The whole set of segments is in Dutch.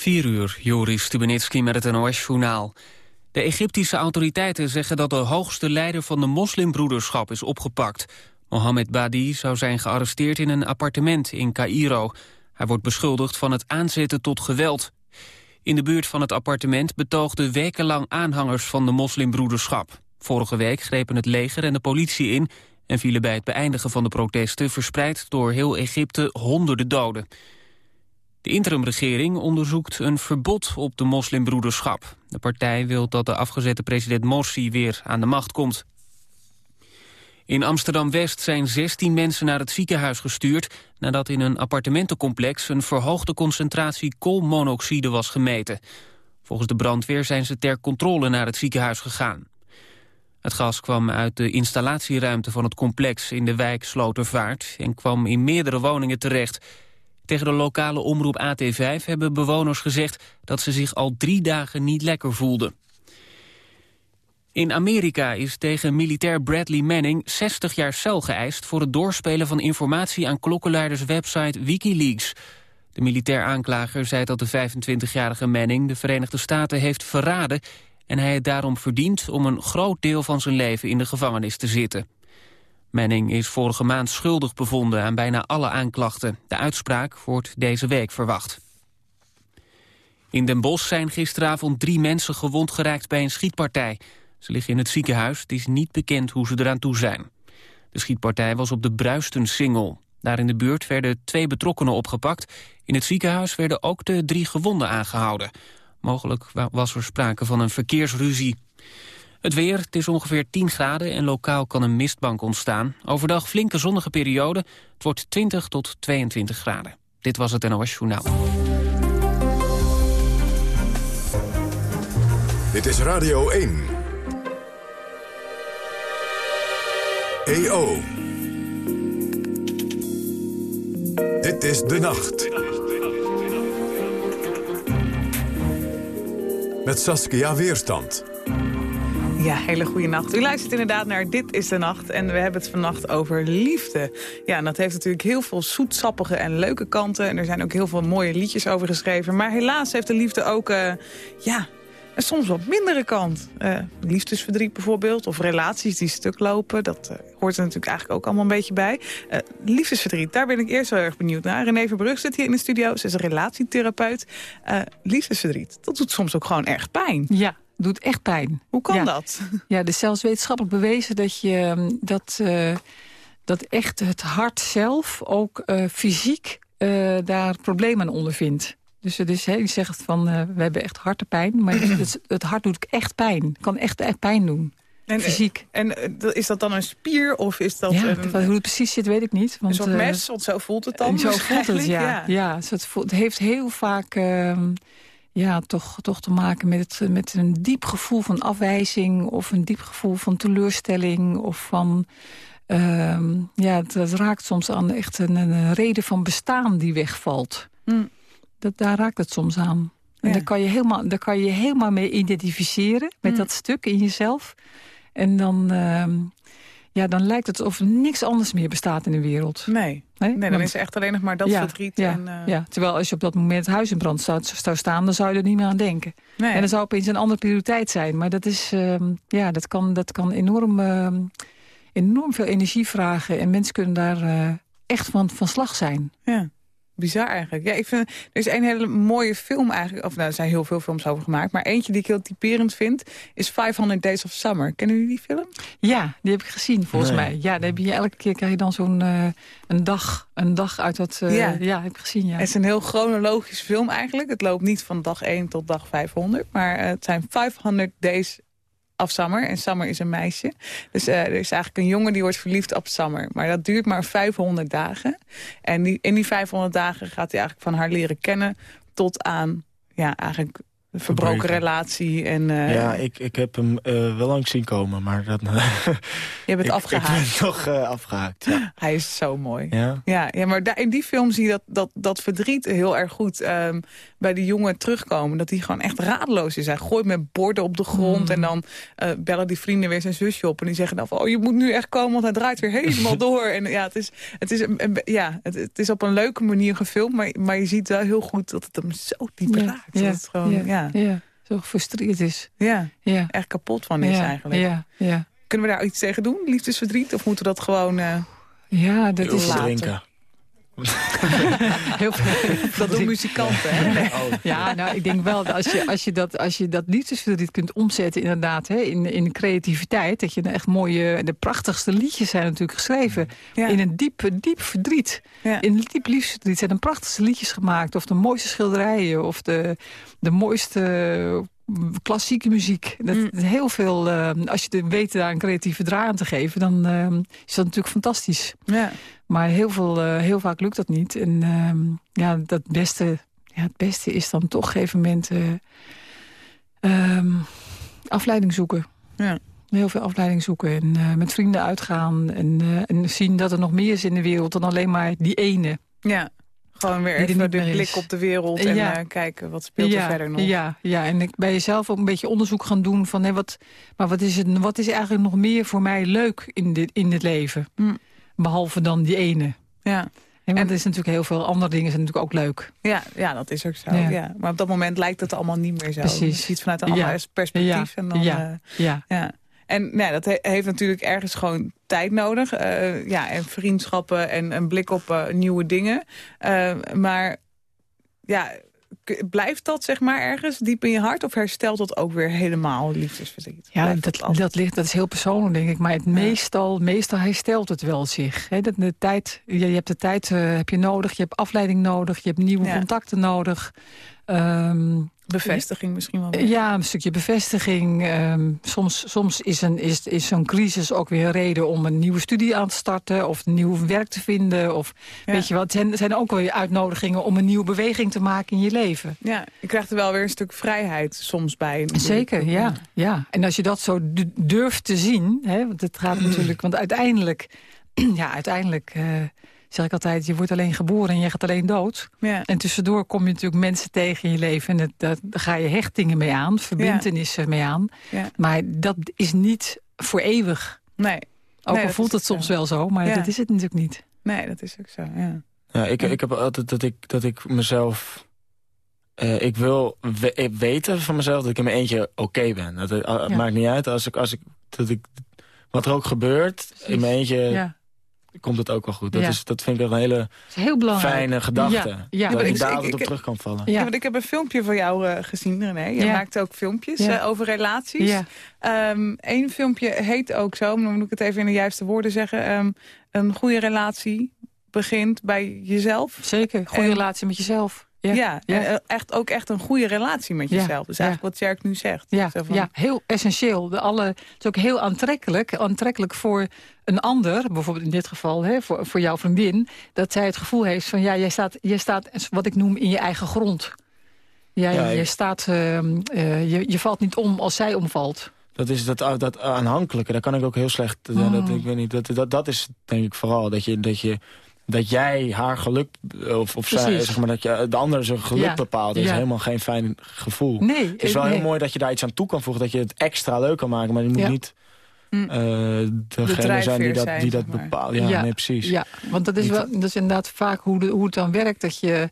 4 uur, Joris Stubenitski met het NOS-journaal. De Egyptische autoriteiten zeggen dat de hoogste leider van de moslimbroederschap is opgepakt. Mohammed Badi zou zijn gearresteerd in een appartement in Cairo. Hij wordt beschuldigd van het aanzetten tot geweld. In de buurt van het appartement betoogden wekenlang aanhangers van de moslimbroederschap. Vorige week grepen het leger en de politie in... en vielen bij het beëindigen van de protesten verspreid door heel Egypte honderden doden. De interimregering onderzoekt een verbod op de moslimbroederschap. De partij wil dat de afgezette president Morsi weer aan de macht komt. In Amsterdam-West zijn 16 mensen naar het ziekenhuis gestuurd... nadat in een appartementencomplex een verhoogde concentratie koolmonoxide was gemeten. Volgens de brandweer zijn ze ter controle naar het ziekenhuis gegaan. Het gas kwam uit de installatieruimte van het complex in de wijk Slotervaart... en kwam in meerdere woningen terecht... Tegen de lokale omroep AT5 hebben bewoners gezegd dat ze zich al drie dagen niet lekker voelden. In Amerika is tegen militair Bradley Manning 60 jaar cel geëist... voor het doorspelen van informatie aan klokkenluiderswebsite Wikileaks. De militair aanklager zei dat de 25-jarige Manning de Verenigde Staten heeft verraden... en hij het daarom verdient om een groot deel van zijn leven in de gevangenis te zitten. Manning is vorige maand schuldig bevonden aan bijna alle aanklachten. De uitspraak wordt deze week verwacht. In Den Bosch zijn gisteravond drie mensen gewond geraakt bij een schietpartij. Ze liggen in het ziekenhuis. Het is niet bekend hoe ze eraan toe zijn. De schietpartij was op de Bruisten-singel. Daar in de buurt werden twee betrokkenen opgepakt. In het ziekenhuis werden ook de drie gewonden aangehouden. Mogelijk was er sprake van een verkeersruzie. Het weer, het is ongeveer 10 graden en lokaal kan een mistbank ontstaan. Overdag flinke zonnige periode. Het wordt 20 tot 22 graden. Dit was het NOS Journaal. Dit is Radio 1. EO. Dit is De Nacht. Met Saskia Weerstand. Ja, hele goede nacht. U luistert inderdaad naar Dit is de Nacht. En we hebben het vannacht over liefde. Ja, en dat heeft natuurlijk heel veel zoetsappige en leuke kanten. En er zijn ook heel veel mooie liedjes over geschreven. Maar helaas heeft de liefde ook, uh, ja, een soms wat mindere kant. Uh, liefdesverdriet bijvoorbeeld, of relaties die stuk lopen. Dat uh, hoort er natuurlijk eigenlijk ook allemaal een beetje bij. liefdesverdriet, daar ben ik eerst wel erg benieuwd naar. René Verbrug zit hier in de studio. Ze is een relatietherapeut. liefdesverdriet, dat doet soms ook gewoon erg pijn. Ja, doet echt pijn. Hoe kan dat? Ja, er is zelfs wetenschappelijk bewezen dat, je, ehm, dat, uh, dat echt het hart zelf ook uh, fysiek uh, daar problemen aan ondervindt. Dus het is, je zegt van, we hebben echt hartepijn, maar het, het, hart doet echt pijn. Kan echt, echt pijn doen. En, fysiek. En is dat dan een spier of is dat... Ja, een, hoe het precies zit, weet ik niet. Want, een soort mes, want zo voelt het dan Zo voelt het, ja. ja. ja het, voelt, het heeft heel vaak... Ehm, ja, toch, toch te maken met, met een diep gevoel van afwijzing... of een diep gevoel van teleurstelling of van... Uh, ja, dat raakt soms aan echt een, een, reden van bestaan die wegvalt. Mm. Dat, daar raakt het soms aan. En daar, kan je helemaal, daar kan je helemaal mee identificeren, met mm. dat stuk in jezelf. En dan, uh, ja, dan lijkt het alsof niks anders meer bestaat in de wereld. Nee, nee? nee dan is er echt alleen nog maar dat verdriet. Ja, en, uh... ja, terwijl als je op dat moment het huis in brand zou, zou staan... dan zou je er niet meer aan denken. Nee. En dan zou opeens een andere prioriteit zijn. Maar dat, is, uh, ja, dat, kan, dat kan enorm, uh, enorm veel energie vragen. En mensen kunnen daar eh, echt van, van slag zijn. Ja. Bizar eigenlijk. Ja, ik vind, er is een hele mooie film eigenlijk. Of nou, er zijn heel veel films over gemaakt. Maar eentje die ik heel typerend vind, is 500 Days of Summer. Kennen jullie die film? Ja, die heb ik gezien volgens mij. Ja, dan heb je elke keer krijg je dan zo'n uh, een dag, een dag uit dat... Uh, ja. ja, heb ik gezien, ja. Het is een heel chronologisch film eigenlijk. Het loopt niet van dag 1 tot dag 500. Maar uh, het zijn 500 Days of Summer. En Summer is een meisje. Dus uh, er is eigenlijk een jongen die wordt verliefd op Summer. Maar dat duurt maar 500 dagen. En die, in die 500 dagen gaat hij eigenlijk van haar leren kennen... tot aan ja, eigenlijk een verbroken relatie. En, uh, ja, ik, ik heb hem uh, wel langs zien komen, maar dat... je bent afgehaakt. Ik ben toch uh, afgehaakt, ja. Hij is zo mooi. Ja? Ja, ja maar daar, in die film zie je dat, dat, dat verdriet heel erg goed. Um, bij die jongen terugkomen... dat hij gewoon echt radeloos is. Hij gooit met borden op de grond Mm. en dan eh, bellen die vrienden weer zijn zusje op... en die zeggen dan van, oh, je moet nu echt komen, want hij draait weer helemaal door. En ja, het is, het is, een- een- ja, het, het is op een leuke manier gefilmd... Maar, maar je ziet wel heel goed dat het hem zo diep Ja, raakt. Dat het gewoon, ja, ja, ja. ja. Zo gefrustreerd is. Ja, echt kapot van is ja, eigenlijk. Ja, ja. Kunnen we daar iets tegen doen, liefdesverdriet? Of moeten we dat gewoon... eh, ja dat is later. drinken. heel veel. dat doen muzikanten, hè? Oh, Ja, nou, ik denk wel dat als je, als je dat, als je dat liefdesverdriet kunt omzetten inderdaad, hè, in, in creativiteit, dat je echt mooie, de prachtigste liedjes zijn natuurlijk geschreven. Ja. In een diep, diep verdriet. Ja. In een diep liefdesverdriet zijn de prachtigste liedjes gemaakt. Of de mooiste schilderijen, of de, de mooiste klassieke muziek. Dat, Mm. Heel veel, eh, als je de weet daar een creatieve draai aan te geven, dan eh, is dat natuurlijk fantastisch. Ja. Maar heel, veel, eh, heel vaak lukt dat niet. En ehm, ja, dat beste, ja, het beste is dan toch op een gegeven moment eh, ehm, afleiding zoeken. Ja. Heel veel afleiding zoeken en met vrienden uitgaan. En, en zien dat er nog meer is in de wereld dan alleen maar die ene. ja. Gewoon weer er even de blik op de wereld en Ja. eh, kijken wat speelt ja, er verder nog. Ja, ja, en ik bij jezelf ook een beetje onderzoek gaan doen van hé, wat, maar wat is, het, wat is eigenlijk nog meer voor mij leuk in dit, in dit leven? Hm. Behalve dan die ene. Ja. En, En- er is natuurlijk heel veel andere dingen zijn natuurlijk ook leuk. Ja, ja, dat is ook zo. Ja. Ja. Maar op dat moment lijkt het allemaal niet meer zo. Precies. Je ziet vanuit een ander perspectief. En dan, Ja. eh, Ja, ja. En nee, dat he- heeft natuurlijk ergens gewoon tijd nodig. Eh, ja, en vriendschappen en een blik op eh, nieuwe dingen. Eh, maar ja, blijft dat zeg maar ergens diep in je hart? Of herstelt dat ook weer helemaal liefdesverdriet? Ja, dat, dat, ligt, dat is heel persoonlijk, denk ik. Maar het meestal, meestal herstelt het wel zich. Dat de tijd, je, je hebt de tijd heb je nodig, je hebt afleiding nodig... je hebt nieuwe Ja. contacten nodig. Ehm, Bevestiging misschien wel. weer. ja, een stukje bevestiging. Ehm, soms soms is, een, is, is zo'n crisis ook weer een reden om een nieuwe studie aan te starten... of nieuw werk te vinden. Of, Ja. weet je wat, het zijn, zijn ook wel weer uitnodigingen... om een nieuwe beweging te maken in je leven. Ja, je krijgt er wel weer een stuk vrijheid soms bij. Zeker, ja, ja. En als je dat zo durft te zien, hè, want het gaat natuurlijk, want uiteindelijk, ja, uiteindelijk eh, zeg ik altijd, je wordt alleen geboren en je gaat alleen dood. Ja. En tussendoor kom je natuurlijk mensen tegen in je leven en het, dat, daar ga je hechtingen mee aan, verbindenissen mee aan. Ja. Maar dat is niet voor eeuwig. Nee. Ook Nee, al voelt het soms zo. wel zo, maar Ja. dat is het natuurlijk niet. nee, dat is ook zo. Ja. Ja, ik, ik heb altijd dat ik, dat ik mezelf... eh, ik wil we- eh, weten van mezelf dat ik in mijn eentje oké ben. Dat het, uh, Ja. maakt niet uit als ik, als ik, dat ik... Wat er ook gebeurt, Precies. in mijn eentje ja, komt het ook wel goed. Dat, Ja. is, dat vind ik echt een hele heel fijne gedachte. Ja, ja. Dat maar ik ik- daar altijd op terug kan vallen. Ja. Ja. want ik heb een filmpje van jou eh, gezien, René. Je Ja. maakt ook filmpjes Ja. eh, over relaties. Ja. Eén filmpje heet ook zo, maar dan moet ik het even in de juiste woorden zeggen. Ehm, een goede relatie begint bij jezelf. Zeker, goede En- relatie met jezelf. Ja, Ja, en, eh, echt, ook echt een goede relatie met Ja, jezelf. Dus ja. eigenlijk wat Jerk nu zegt. Ja, Zo van- ja, heel essentieel. De alle, het is ook heel aantrekkelijk, aantrekkelijk voor een ander, bijvoorbeeld in dit geval hè, voor, voor jouw vriendin, dat zij het gevoel heeft van ja, jij staat, jij staat wat ik noem in je eigen grond. Jij, Ja, ik- je, staat, ehm, eh, je, je valt niet om als zij omvalt. Dat is dat, ah, dat aanhankelijke, daar kan ik ook heel slecht... eh, Mm. Dat, ik weet niet, dat, dat, dat is denk ik vooral dat je... Dat je dat jij haar geluk, of, of zij, zeg maar, dat je de ander zijn geluk Ja, bepaalt, dat is ja. helemaal geen fijn gevoel. Nee, Het is wel nee. heel mooi dat je daar iets aan toe kan voegen, dat je het extra leuk kan maken, maar je moet Ja. niet eh, degene zijn die dat, zijn, die dat bepaalt. Ja, Ja, nee, precies. Ja, want dat is, wel, dat is inderdaad vaak hoe, de, hoe het dan werkt. Dat je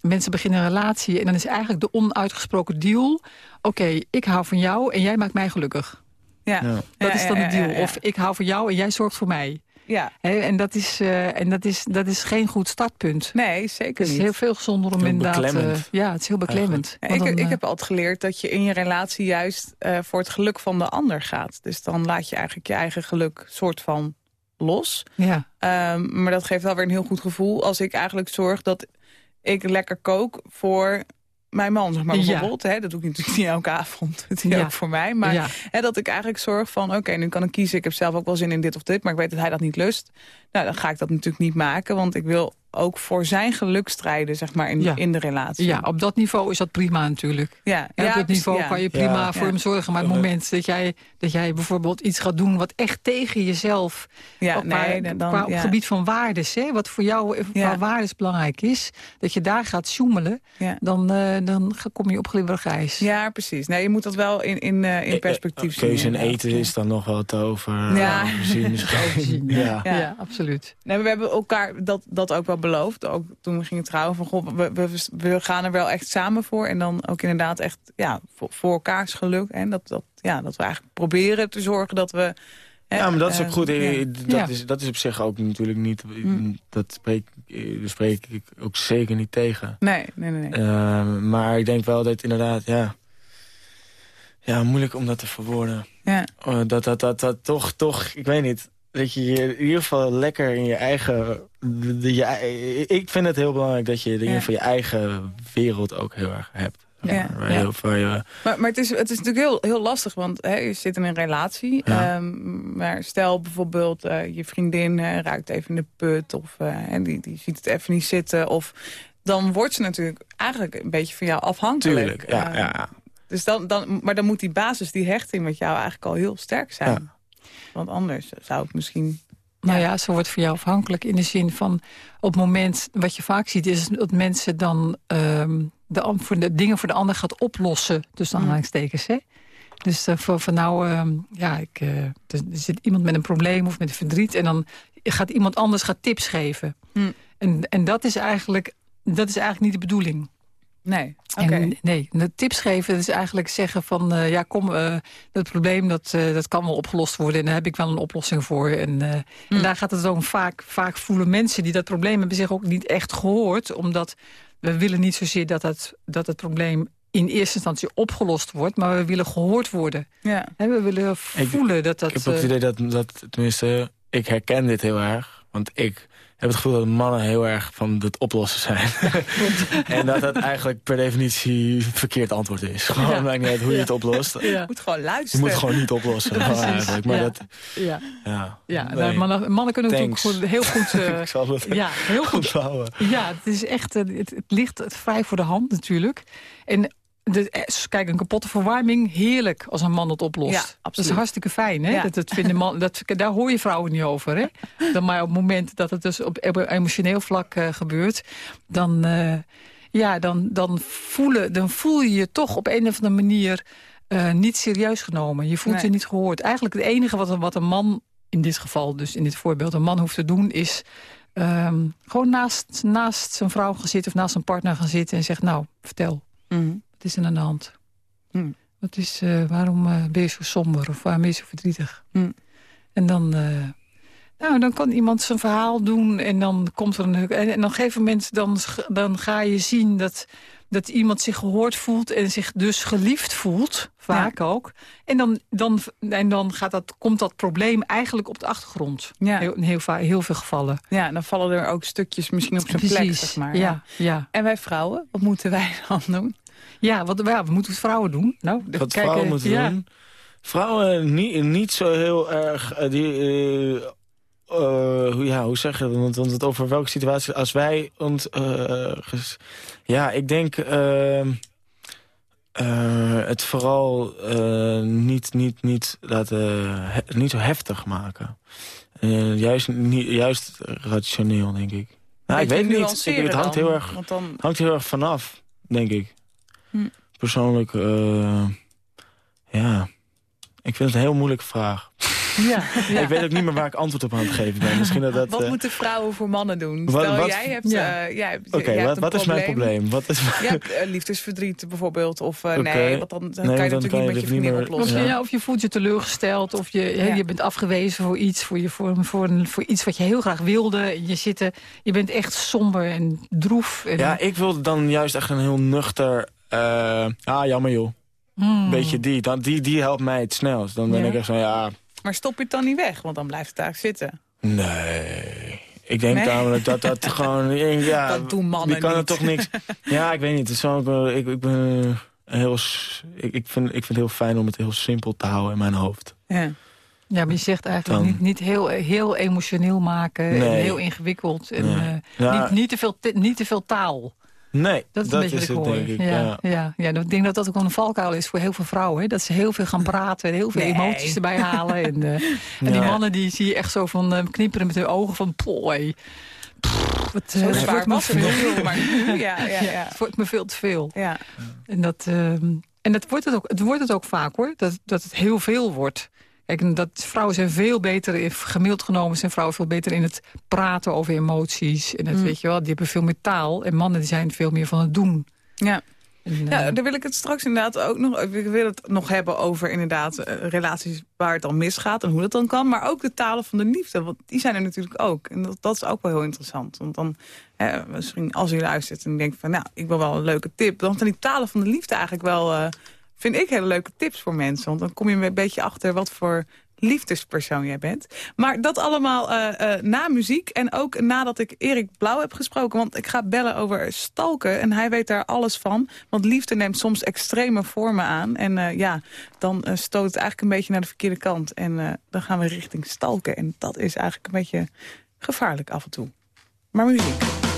mensen beginnen een relatie en dan is eigenlijk de onuitgesproken deal... oké, ik hou van jou en jij maakt mij gelukkig. Ja. Ja. Dat is dan de deal. Of ik hou van jou en jij zorgt voor mij. Ja. En dat is, eh, en dat is, dat is geen goed startpunt. Nee, zeker Het is niet. heel veel gezonder om Heel inderdaad... eh, ja, het is heel beklemmend. Ja, ik, dan, ik eh, heb altijd geleerd dat je in je relatie juist eh, voor het geluk van de ander gaat. Dus dan laat je eigenlijk je eigen geluk soort van los. ja, Ehm, maar dat geeft wel weer een heel goed gevoel als ik eigenlijk zorg dat ik lekker kook voor mijn man, zeg maar Ja. bijvoorbeeld. Hè, dat doe ik natuurlijk niet elke avond, dat doet hij Ja. ook voor mij. Maar ja, hè, dat ik eigenlijk zorg van, oké, nu kan ik kiezen. Ik heb zelf ook wel zin in dit of dit, maar ik weet dat hij dat niet lust. Nou, dan ga ik dat natuurlijk niet maken, want ik wil ook voor zijn geluk strijden, zeg maar, in, Ja. in de relatie. Ja, op dat niveau is dat prima natuurlijk. ja, Ja, op dat precies, niveau ja. kan je prima Ja. voor Ja. hem zorgen. Maar het moment dat jij, dat jij bijvoorbeeld iets gaat doen... wat echt tegen jezelf, Ja, ook qua, nee, dan, qua op ja. gebied van waardes... Hè, wat voor jou eh, qua waardes belangrijk is... dat je daar gaat zoemelen, Ja. dan, eh, dan ga- kom je op glibberig ijs. Ja, precies. Nee, je moet dat wel in, in, eh, in perspectief zien. Keuze en eten is dan nog te over. Ja. overzien misschien. Ja. Ja. Ja, absoluut. Nee, maar we hebben elkaar dat, dat ook wel beloofd. Ook toen we gingen trouwen. Van, goh, we, we, we gaan er wel echt samen voor. En dan ook inderdaad echt ja, voor, voor elkaars geluk. En dat, dat, ja, dat we eigenlijk proberen te zorgen dat we... hè, Ja, maar dat is ook eh, goed. ja. Eh, Dat, Ja. is, dat is op zich ook natuurlijk niet... Hm. Dat spreek, eh, daar spreek ik ook zeker niet tegen. Nee, nee, nee. nee. Eh, maar ik denk wel dat inderdaad, ja... Ja, moeilijk om dat te verwoorden. Ja. Dat, dat, dat, dat toch, toch, ik weet niet... Dat je je in ieder geval lekker in je eigen... de- je, ik vind het heel belangrijk dat je in ieder geval je eigen wereld ook heel erg hebt. Ja. Waar Ja. je, waar je, Maar, maar het, is, het is natuurlijk heel, heel lastig, want hè, je zit in een relatie. Ja. Ehm, maar stel bijvoorbeeld, eh, je vriendin eh, ruikt even in de put... of eh, en die, die ziet het even niet zitten. Of, dan wordt ze natuurlijk eigenlijk een beetje van jou afhankelijk. tuurlijk, ja, Eh, ja, ja. Dus dan, dan, maar dan moet die basis, die hechting met jou eigenlijk al heel sterk zijn. Want anders zou het misschien... Nou ja, ze wordt voor jou afhankelijk in de zin van... op het moment, wat je vaak ziet, is dat mensen dan ehm, de, voor de dingen voor de ander gaat oplossen. Tussen Mm. aanhalingstekens, hè? Dus eh, voor, van nou, ehm, ja, ik, eh, er zit iemand met een probleem of met een verdriet... en dan gaat iemand anders gaat tips geven. Hm. En, en dat, is eigenlijk, dat is eigenlijk niet de bedoeling. Nee, oké. En, nee, de tips geven is eigenlijk zeggen van... eh, ja, kom, eh, dat probleem dat, eh, dat kan wel opgelost worden... en daar heb ik wel een oplossing voor. En, eh, en daar gaat het ook vaak, vaak voelen mensen die dat probleem hebben... zich ook niet echt gehoord, omdat we willen niet zozeer... dat het, dat het probleem in eerste instantie opgelost wordt... maar we willen gehoord worden. Ja. Hè, we willen voelen dat dat... Ik heb ook het idee dat, dat, tenminste, ik herken dit heel erg. Want ik heb het gevoel dat mannen heel erg van het oplossen zijn. en dat dat eigenlijk per definitie verkeerd antwoord is. Gewoon Ja. maakt niet uit hoe je het oplost. ja, Je moet gewoon Je luisteren. moet gewoon niet oplossen. Precies, eigenlijk. Maar ja. dat, ja, ja. ja Nee. nou, mannen, mannen kunnen natuurlijk Thanks. goed, heel goed... eh, ik zal het ja, heel goed onthouden. Ja, het is echt, eh, het, het ligt het vrij voor de hand natuurlijk. En de, eh, kijk, een kapotte verwarming, heerlijk als een man dat oplost. Ja, Dat absoluut. is hartstikke fijn, hè? Ja. Dat, dat vinden man, dat, daar hoor je vrouwen niet over, hè? Dan maar op het moment dat het dus op emotioneel vlak eh, gebeurt... dan, eh, ja, dan, dan, voelen, dan voel je je toch op een of andere manier niet serieus genomen. Je voelt Nee. je niet gehoord. Eigenlijk het enige wat, een- wat een man, in dit geval dus in dit voorbeeld... een man hoeft te doen is... ehm, gewoon naast, naast zijn vrouw gaan zitten of naast zijn partner gaan zitten... en zegt, nou, vertel, Mhm. Wat is er aan de hand? Hmm. Wat is, eh, waarom eh, ben je zo somber of waarom ben je zo verdrietig? Hmm. En dan, eh, nou, dan kan iemand zijn verhaal doen en dan komt er een... En, en op een gegeven moment dan, dan ga je zien dat, dat iemand zich gehoord voelt... en zich dus geliefd voelt, vaak ook. En dan, dan, en dan gaat dat, komt dat probleem eigenlijk op de achtergrond. Ja. Heel, in heel, heel veel gevallen. ja, dan vallen er ook stukjes misschien op zijn plek, zeg maar. ja, ja. En wij vrouwen, wat moeten wij dan doen? Ja, wat, ja, we moeten het vrouwen doen. Nou, Wat kijk, vrouwen eh, moeten ja. doen. Vrouwen niet, niet zo heel erg... eh, die, eh, eh, hoe, ja, hoe zeg je dat? Want, over welke situatie... Als wij ons... eh, ja, ik denk... eh, het vooral eh, niet, niet, niet, laten, he- niet zo heftig maken. Eh, juist, niet, juist rationeel, denk ik. Nou, ik weet niet. Ik, het hangt heel erg Want dan, hangt heel erg vanaf, denk ik. Hm. Persoonlijk, eh, ja. Ik vind het een heel moeilijke vraag. Ja, ja. Ik weet ook niet meer waar ik antwoord op aan het geven ben. Misschien dat dat... wat eh, moeten vrouwen voor mannen doen? Wat- Stel, wat- jij hebt, Ja. jij jij hebt wat, wat is mijn probleem? Wat is, Je hebt liefdesverdriet bijvoorbeeld. Of eh, nee, want dan, dan Nee, kan je dan natuurlijk kan niet met je vriendin meer- Of oplossen. je, Ja. ja, of je voelt je teleurgesteld, of je, je bent afgewezen voor iets, voor, je, voor, voor, een, voor iets wat je heel graag wilde. Je, zit, je bent echt somber en droef. En, ja, ik wilde dan juist echt een heel nuchter... eh, ah, jammer joh. Hmm. Beetje die. Dan, die. Die helpt mij het snelst. Dan ben Ja. ik echt zo, ja... Maar stop je het dan niet weg? Want dan blijft het daar zitten. Nee. Ik denk Nee? namelijk dat dat gewoon... Ja, Dat doen mannen Die kan er toch niks... Ja, ik weet niet. Het is ik, ik, ik ben een heel... Ik, ik, vind, ik vind het heel fijn om het heel simpel te houden in mijn hoofd. Ja. Ja, maar je zegt eigenlijk niet, niet heel, heel emotioneel maken. En heel ingewikkeld. En uh, niet, niet, te veel, niet te veel taal. Nee, dat is, een beetje is het, denk ik. Ja, ja. ja, ik denk dat dat ook een valkuil is voor heel veel vrouwen. Hè? Dat ze heel veel gaan praten en heel veel emoties erbij halen. En, uh, en die mannen die zie je echt zo van uh, knipperen met hun ogen van... Pooi. Wat, uh, het wordt me veel. Maar, ja, ja, ja. Het wordt me veel te veel. Ja. En, dat, uh, en dat wordt het, ook, het wordt het ook vaak hoor. Dat, dat het heel veel wordt. Kijk, dat vrouwen zijn veel beter, gemiddeld genomen zijn vrouwen veel beter in het praten over emoties. En het, mm. weet je wel, die hebben veel meer taal. En mannen die zijn veel meer van het doen. Ja. ja, eh, daar wil ik het straks inderdaad ook nog... Ik wil het nog hebben over inderdaad eh, relaties waar het dan misgaat... en hoe dat dan kan. Maar ook de talen van de liefde, want die zijn er natuurlijk ook. En dat, dat is ook wel heel interessant. Want dan, misschien als u luistert en denkt van... nou, ik wil wel een leuke tip... dan zijn die talen van de liefde eigenlijk wel... Uh, vind ik hele leuke tips voor mensen. Want dan kom je een beetje achter wat voor liefdespersoon jij bent. Maar dat allemaal uh, uh, na muziek en ook nadat ik Erik Blauw heb gesproken. Want ik ga bellen over stalken en hij weet daar alles van. Want liefde neemt soms extreme vormen aan. En uh, ja, dan stoot het eigenlijk een beetje naar de verkeerde kant. En dan gaan we richting stalken. En dat is eigenlijk een beetje gevaarlijk af en toe. Maar muziek.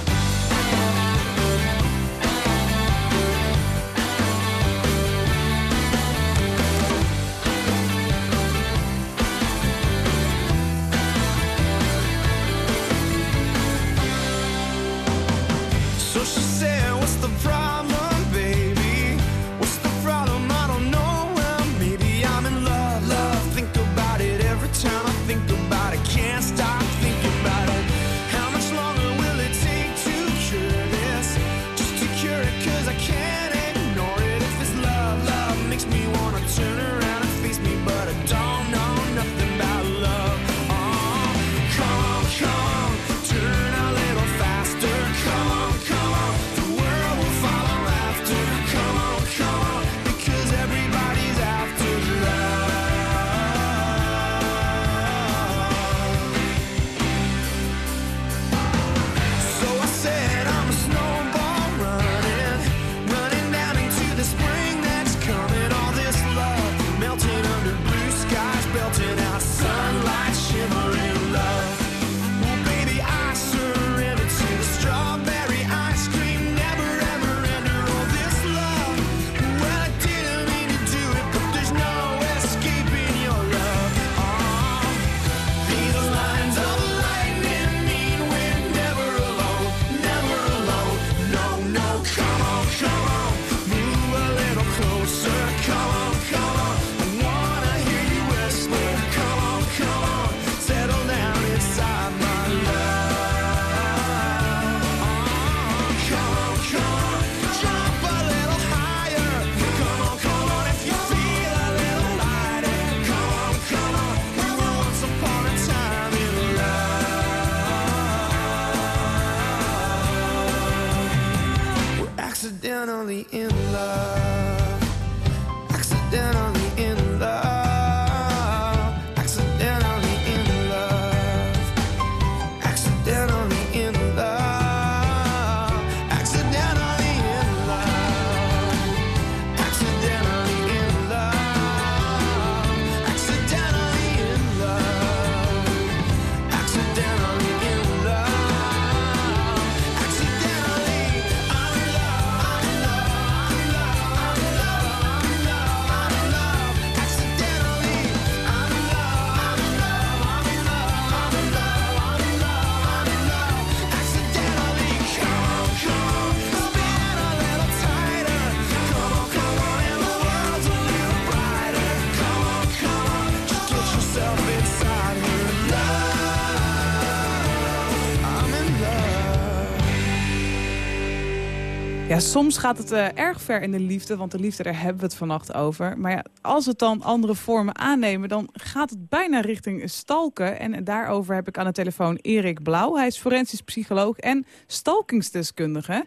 Soms gaat het uh, erg ver in de liefde, want de liefde, daar hebben we het vannacht over. Maar ja, als het dan andere vormen aannemen, dan gaat het bijna richting stalken. En daarover heb ik aan de telefoon Erik Blauw. Hij is forensisch psycholoog en stalkingsdeskundige.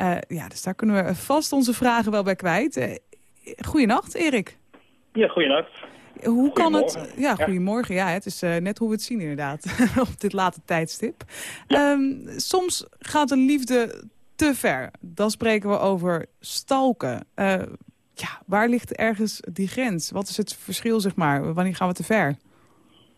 Uh, ja, dus daar kunnen we vast onze vragen wel bij kwijt. Uh, goeienacht, Erik. Ja, goeienacht. Hoe kan het... Ja, goedemorgen. Ja, het is uh, net hoe we het zien inderdaad. op dit late tijdstip. Ja. Um, soms gaat een liefde te ver. Dan spreken we over stalken. Uh, ja, waar ligt ergens die grens? Wat is het verschil, zeg maar? Wanneer gaan we te ver?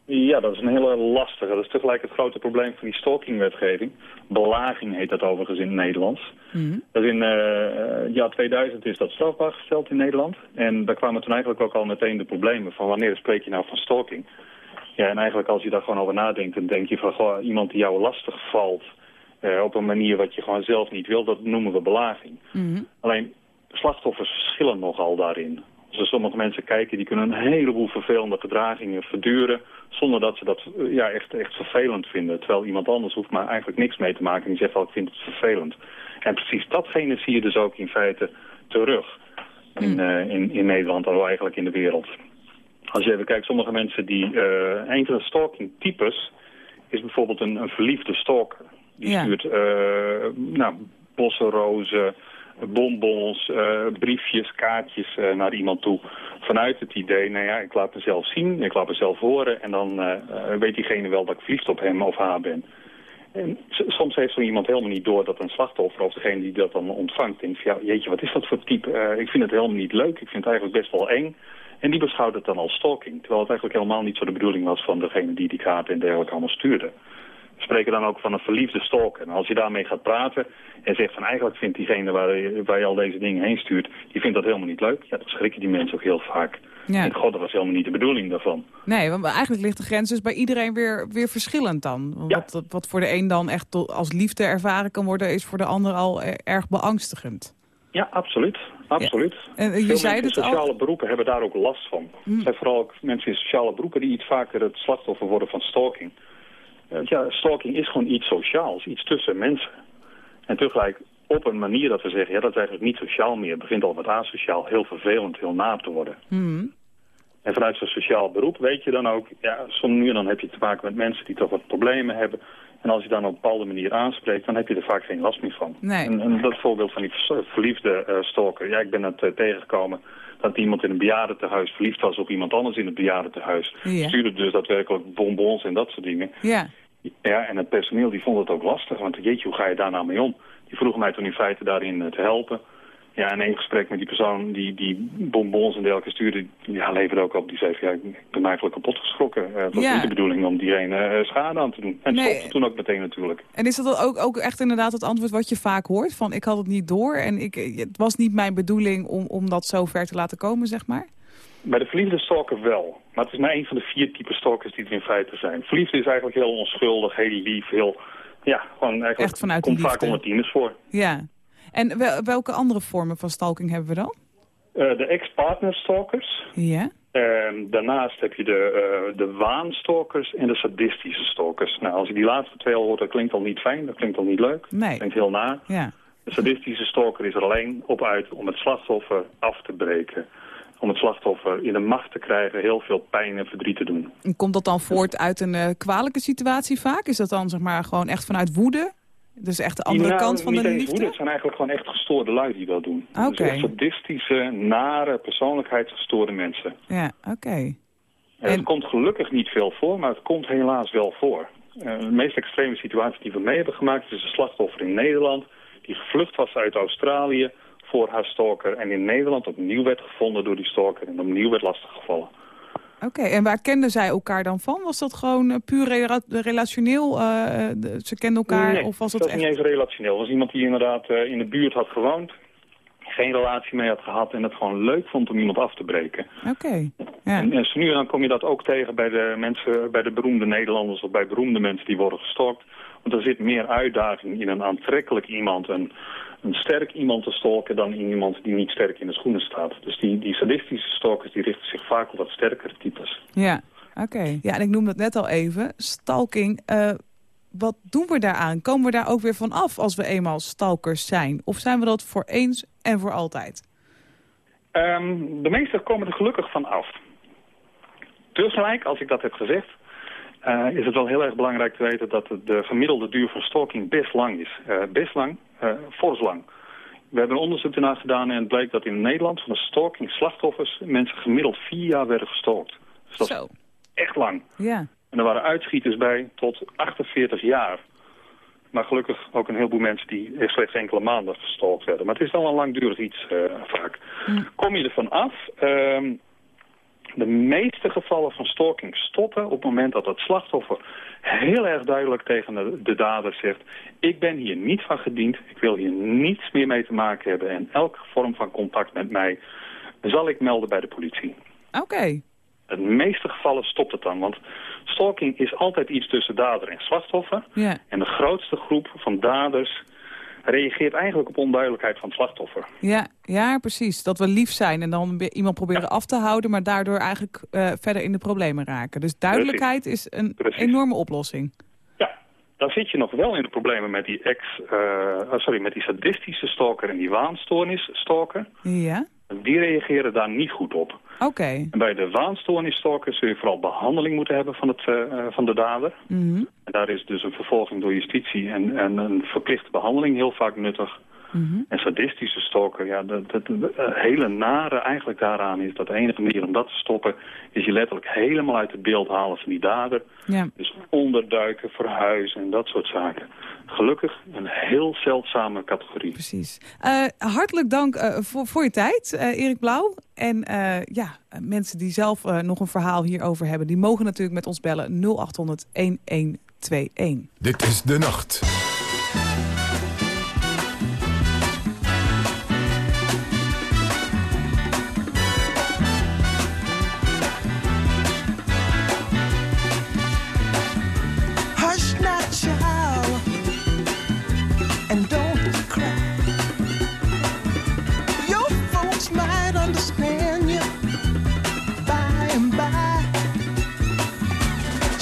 Ja, dat is een hele lastige. Dat is tegelijk het grote probleem van die stalkingwetgeving. Belaging heet dat overigens in het Nederlands. Mhm. Dat in uh, jaar 2000 is dat strafbaar gesteld in Nederland. En daar kwamen toen eigenlijk ook al meteen de problemen van wanneer spreek je nou van stalking. Ja, en eigenlijk als je daar gewoon over nadenkt, dan denk je van goh, iemand die jou lastig valt uh, op een manier wat je gewoon zelf niet wil, dat noemen we belaging. Mhm. Alleen slachtoffers verschillen nogal daarin. Als er sommige mensen kijken, die kunnen een heleboel vervelende gedragingen verduren... zonder dat ze dat eh, ja, echt, echt vervelend vinden. Terwijl iemand anders hoeft maar eigenlijk niks mee te maken en die zegt wel, ik vind het vervelend. En precies datgene zie je dus ook in feite terug in, uh, in, in Nederland, al eigenlijk in de wereld. Als je even kijkt, sommige mensen die... Uh, een van de stalking types is bijvoorbeeld een, een verliefde stalker. Die Ja. stuurt uh, nou, bossen rozen, bonbons, uh, briefjes, kaartjes uh, naar iemand toe. Vanuit het idee, nou ja, ik laat mezelf zien, ik laat mezelf horen... en dan uh, weet diegene wel dat ik verliefd op hem of haar ben. En soms heeft zo iemand helemaal niet door dat een slachtoffer... of degene die dat dan ontvangt, denkt van... ja, jeetje, wat is dat voor type? ik vind het helemaal niet leuk, ik vind het eigenlijk best wel eng... En die beschouwt het dan als stalking. Terwijl het eigenlijk helemaal niet zo de bedoeling was van degene die die kaarten en dergelijke allemaal stuurde. We spreken dan ook van een verliefde stalker. En als je daarmee gaat praten en zegt van eigenlijk vindt diegene waar je, waar je al deze dingen heen stuurt, die vindt dat helemaal niet leuk. Ja, dan schrikken die mensen ook heel vaak. Ja. En god, dat was helemaal niet de bedoeling daarvan. Nee, want eigenlijk ligt de grens dus bij iedereen weer, weer verschillend dan. Ja. Wat, wat voor de een dan echt als liefde ervaren kan worden... is voor de ander al eh, erg beangstigend. Ja, absoluut. Absoluut. En eh, je Veel zei mensen in sociale al... Beroepen hebben daar ook last van. Het zijn vooral ook mensen in sociale beroepen die iets vaker het slachtoffer worden van stalking. Eh, ja, stalking is gewoon iets sociaals, iets tussen mensen. En tegelijk op een manier dat we zeggen, ja, dat is eigenlijk niet sociaal meer. Het begint al met asociaal, heel vervelend, heel naar te worden. Hmm. En vanuit zo'n sociaal beroep weet je dan ook, ja, soms nu en dan heb je te maken met mensen die toch wat problemen hebben. En als je dan op een bepaalde manier aanspreekt, dan heb je er vaak geen last meer van. Nee. En, en dat voorbeeld van die vers- verliefde eh, stalker, ja, ik ben het eh, tegengekomen dat iemand in een bejaardentehuis verliefd was op iemand anders in het bejaardentehuis. Ja. Stuurde dus daadwerkelijk bonbons en dat soort dingen. Ja. Ja, en het personeel die vond het ook lastig, want jeetje, hoe ga je daar nou mee om? Die vroegen mij toen in feite daarin eh, te helpen. Ja, en één gesprek met die persoon die, die bonbons en dergelijke stuurde, ja, leverde ook op. Die zei van, ja, ik ben eigenlijk kapot geschrokken. Eh, het was Ja. niet de bedoeling om diegene eh, schade aan te doen. En Nee. stopte toen ook meteen natuurlijk. En is dat ook, ook echt inderdaad het antwoord wat je vaak hoort? Van ik had het niet door en ik, het was niet mijn bedoeling om, om dat zo ver te laten komen, zeg maar? Bij de verliefde stalker wel. Maar het is maar één van de vier typen stalkers die er in feite zijn. Verliefde is eigenlijk heel onschuldig, heel lief, heel... Ja, gewoon eigenlijk Echt vanuit de komt vaak onder tieners voor. Ja. En wel- welke andere vormen van stalking hebben we dan? Eh, de ex-partner stalkers. Ja. Daarnaast heb je de, uh, de waanstalkers en de sadistische stalkers. Nou, als je die laatste twee al hoort, dat klinkt al niet fijn, dat klinkt al niet leuk. Dat klinkt heel naar. Ja. De sadistische stalker is er alleen op uit om het slachtoffer af te breken. Om het slachtoffer in de macht te krijgen, heel veel pijn en verdriet te doen. En komt dat dan voort uit een eh, kwalijke situatie vaak? Is dat dan zeg maar gewoon echt vanuit woede? Dus echt de andere Nou, kant van de liefde? woede, het zijn eigenlijk gewoon echt gestoorde lui die dat doen. Oké. Dus sadistische, nare, persoonlijkheidsgestoorde mensen. Ja, oké. En En- Het komt gelukkig niet veel voor, maar het komt helaas wel voor. Eh, de meest extreme situatie die we mee hebben gemaakt is een slachtoffer in Nederland... die gevlucht was uit Australië voor haar stalker... en in Nederland opnieuw werd gevonden door die stalker en opnieuw werd lastiggevallen. Oké, en waar kenden zij elkaar dan van? Was dat gewoon eh, puur rela- relationeel? de- ze kenden elkaar? Nee, of was dat echt... niet eens relationeel. Het was iemand die inderdaad in de buurt had gewoond... geen relatie mee had gehad en het gewoon leuk vond om iemand af te breken. Oké, ja. En, en zo nu dan kom je dat ook tegen bij de mensen, bij de beroemde Nederlanders of bij beroemde mensen die worden gestalkt. Want er zit meer uitdaging in een aantrekkelijk iemand, een, een sterk iemand te stalken dan in iemand die niet sterk in de schoenen staat. Dus die, die sadistische stalkers die richten zich vaak op wat sterkere types. Ja, oké. Ja, en ik noemde het net al even. Stalking, eh, wat doen we daaraan? Komen we daar ook weer van af als we eenmaal stalkers zijn? Of zijn we dat voor eens en voor altijd? Ehm, de meesten komen er gelukkig van af. Tegelijk, als ik dat heb gezegd, eh, is het wel heel erg belangrijk te weten dat de, de gemiddelde duur van stalking best lang is. Eh, best lang, eh fors lang. We hebben een onderzoek erna gedaan en het bleek dat in Nederland van de stalking slachtoffers mensen gemiddeld vier jaar werden gestalkt. Dus dat is Zo, echt lang. ja. En er waren uitschieters bij tot 48 jaar. Maar gelukkig ook een heleboel mensen die slechts enkele maanden gestalkt werden. Maar het is wel een langdurig iets eh, vaak. Kom je ervan af? Ehm, de meeste gevallen van stalking stoppen op het moment dat het slachtoffer heel erg duidelijk tegen de, de dader zegt... ik ben hier niet van gediend, ik wil hier niets meer mee te maken hebben... en elke vorm van contact met mij zal ik melden bij de politie. Oké. In de meeste gevallen stopt het dan, want stalking is altijd iets tussen dader en slachtoffer. En de grootste groep van daders reageert eigenlijk op onduidelijkheid van het slachtoffer. Ja, ja, precies. Dat we lief zijn en dan iemand proberen af te houden... maar daardoor eigenlijk uh, verder in de problemen raken. Dus duidelijkheid is een precies. enorme oplossing. Ja, dan zit je nog wel in de problemen met die ex... Uh, sorry, met die sadistische stalker en die waanstoornis stalker. Ja. Die reageren daar niet goed op. Oké. En bij de waanstoornisstalker zul je vooral behandeling moeten hebben van, het, uh, van de dader. Mm -hmm. En daar is dus een vervolging door justitie en, en een verplichte behandeling heel vaak nuttig. Mm -hmm. En sadistische stalker, ja, het hele nare eigenlijk daaraan is dat de enige manier om dat te stoppen... is je letterlijk helemaal uit het beeld halen van die dader. Ja. Dus onderduiken, verhuizen en dat soort zaken. Gelukkig een heel zeldzame categorie. Precies. Uh, hartelijk dank uh, voor, voor je tijd, uh, Erik Blauw. En ja, mensen die zelf nog een verhaal hierover hebben... die mogen natuurlijk met ons bellen 0800 1121. Dit is De Nacht.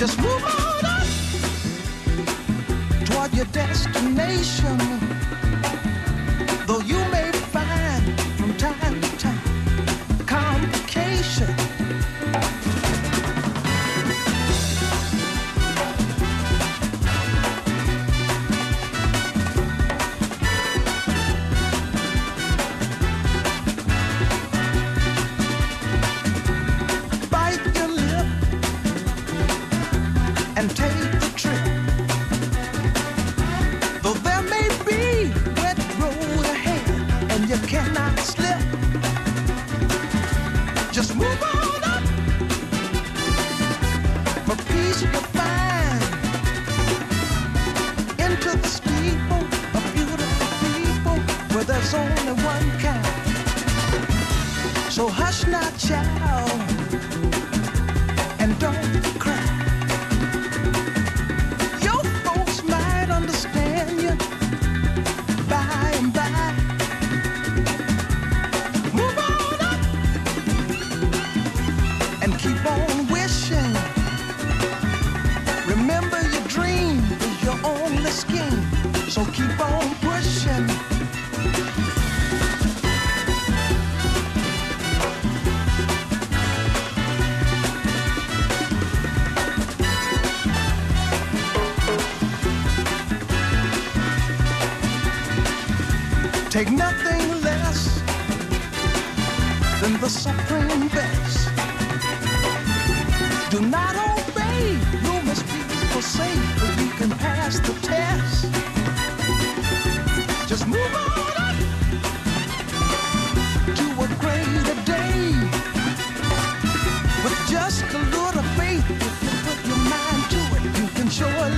Just move on up toward your destination. Though you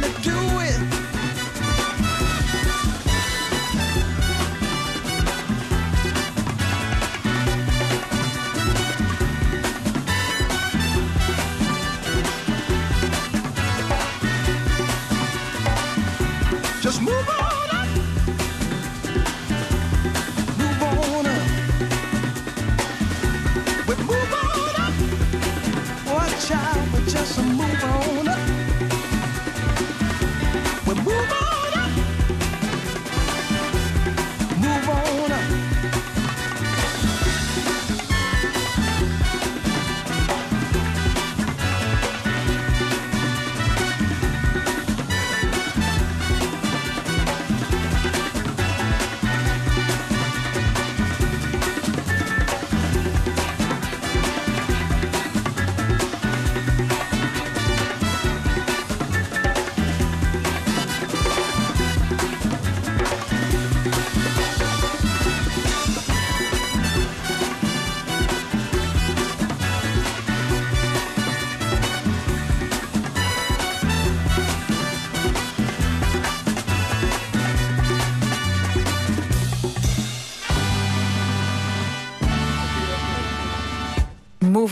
look you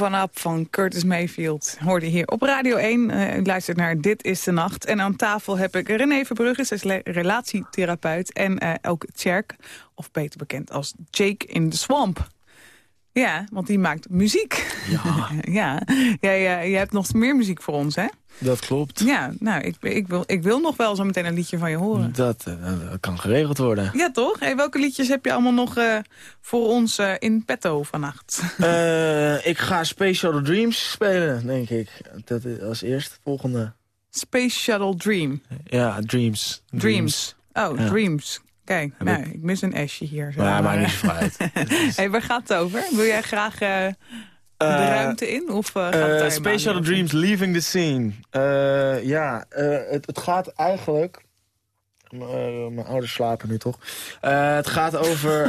On Up van Curtis Mayfield hoorde hier op Radio 1. Uh, u luistert naar Dit is de Nacht. En aan tafel heb ik René Verbrugge, zij is relatietherapeut. En uh, ook Tjerk, of beter bekend als Jake in the Swamp. Ja, want die maakt muziek. Ja. ja. Jij, ja, je hebt nog meer muziek voor ons, hè? Dat klopt. Ja, nou, ik, ik, wil, ik wil nog wel zo meteen een liedje van je horen. Dat, dat kan geregeld worden. Ja, toch? Hey, welke liedjes heb je allemaal nog uh, voor ons uh, in petto vannacht? ik ga Space Shuttle Dreams spelen, denk ik. Dat is als eerst volgende. Space Shuttle Dream? Ja, Dreams. Dreams. dreams. Oh, ja. Dreams. Kijk, nou, ik mis een S'je hier. Zo. Ja, maar niet zo uit. hey, waar gaat het over? Wil jij graag uh, de uh, ruimte in? Of, uh, gaat Space Shuttle Dreams, Leaving the Scene. ja, het, het, gaat eigenlijk... mijn ouders slapen nu toch? het gaat over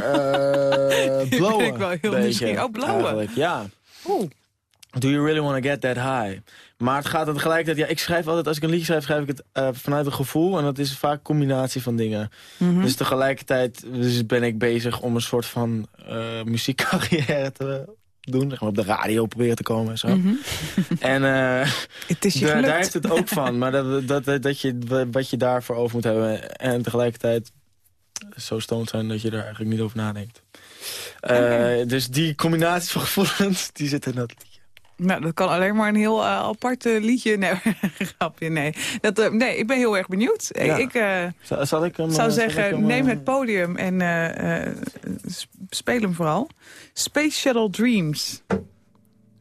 blowen. ik wel heel nieuwsgierig. Oh, blowen? Ja. Oeh. Do you really want to get that high? Maar het gaat tegelijkertijd... Ja, ik schrijf altijd, als ik een liedje schrijf, schrijf ik het uh, vanuit een gevoel. En dat is vaak een combinatie van dingen. Mm -hmm. Dus tegelijkertijd dus ben ik bezig om een soort van uh, muziekcarrière te doen. Zeg maar op de radio proberen te komen en zo. Mm -hmm. en uh, het is je daar, daar heeft het ook van. Maar dat, dat, dat, dat je, wat je daarvoor over moet hebben. En tegelijkertijd zo stoned zijn dat je er eigenlijk niet over nadenkt. Okay. Dus die combinatie van gevoelens, die zit in dat liedje. Nou, dat kan alleen maar een heel uh, apart liedje. Nee, grapje, nee. Dat, uh, nee, ik ben heel erg benieuwd. Ja. Ik uh, zal, zal ik hem, zou zeggen, ik hem, neem het podium en speel hem vooral. Space Shuttle Dreams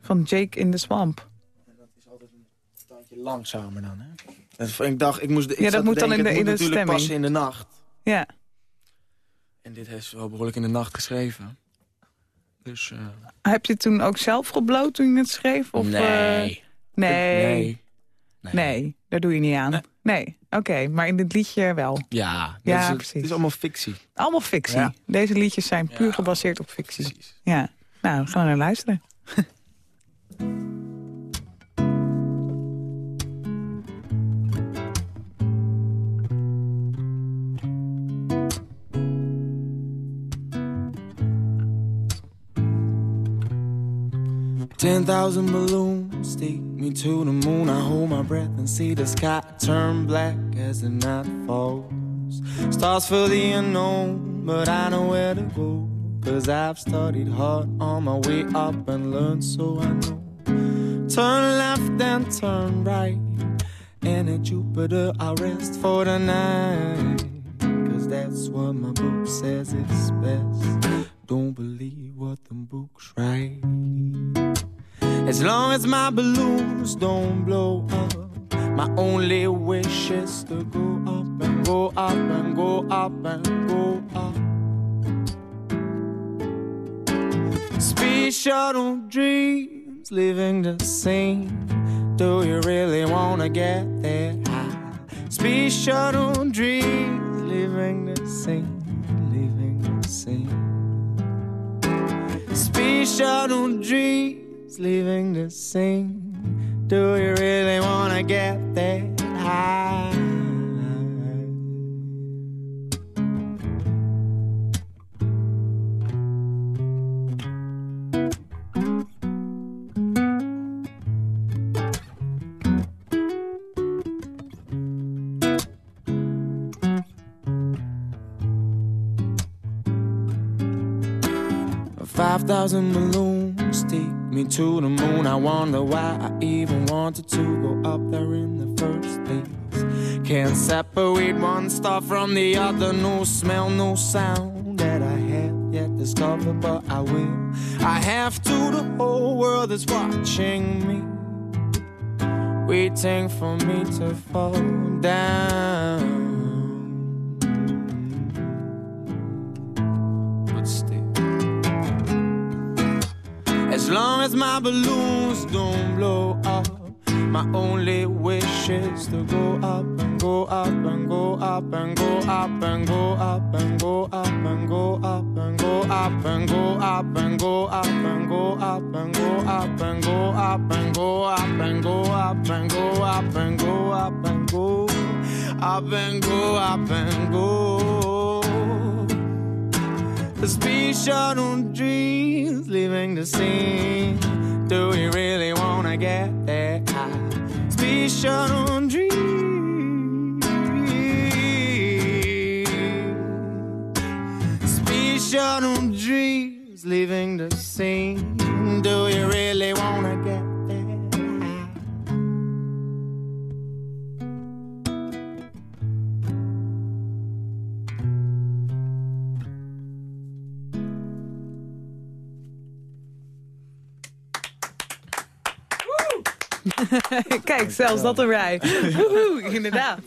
van Jake in the Swamp. Dat is altijd een tandje langzamer dan, hè? Ik dacht, ik moest... Ik ja, dat moet dan in de, in de natuurlijk stemming. passen in de nacht. Ja. En dit heeft ze wel behoorlijk in de nacht geschreven. Dus, uh... Heb je toen ook zelf gebloot toen je het schreef? Of, nee. Uh... Nee. nee. Nee. Nee, daar doe je niet aan. Nee, nee. oké. Okay. Maar in dit liedje wel? Ja, ja is, precies. Het is allemaal fictie. Allemaal fictie? Ja. Deze liedjes zijn puur ja, gebaseerd op fictie? Precies. Ja. Nou, we gaan naar luisteren. Ten thousand balloons take me to the moon. I hold my breath and see the sky turn black as the night falls. Stars for the unknown, but I know where to go. Cause I've studied hard on my way up and learned so I know. Turn left and turn right. And at Jupiter I rest for the night. Cause that's what my book says it's best. Don't believe what the books write. As long as my balloons don't blow up, my only wish is to go up and go up and go up and go up. Space shuttle dreams, living the same. Do you really wanna get there high? Space shuttle dreams, living the same, living the same. Space shuttle dreams leaving the scene. Do you really wanna get that high? Five thousand balloons me to the moon. I wonder why I even wanted to go up there in the first place. Can't separate one star from the other. No smell, no sound that I have yet discovered, but I will. I have to. The whole world is watching me, waiting for me to fall down. As my balloons don't blow up, my only wish is to go up and go up and go up and go up and go up and go up and go up and go up and go up and go up and go up and go up and go up and go up and go up and go up and go up and go up and go up and go. The space shuttle dreams leaving the scene. Do you really wanna get that high? Space dreams. dream. Space shuttle dreams leaving the scene. Do you really wanna Kijk, zelfs dat erbij. Woehoe, inderdaad.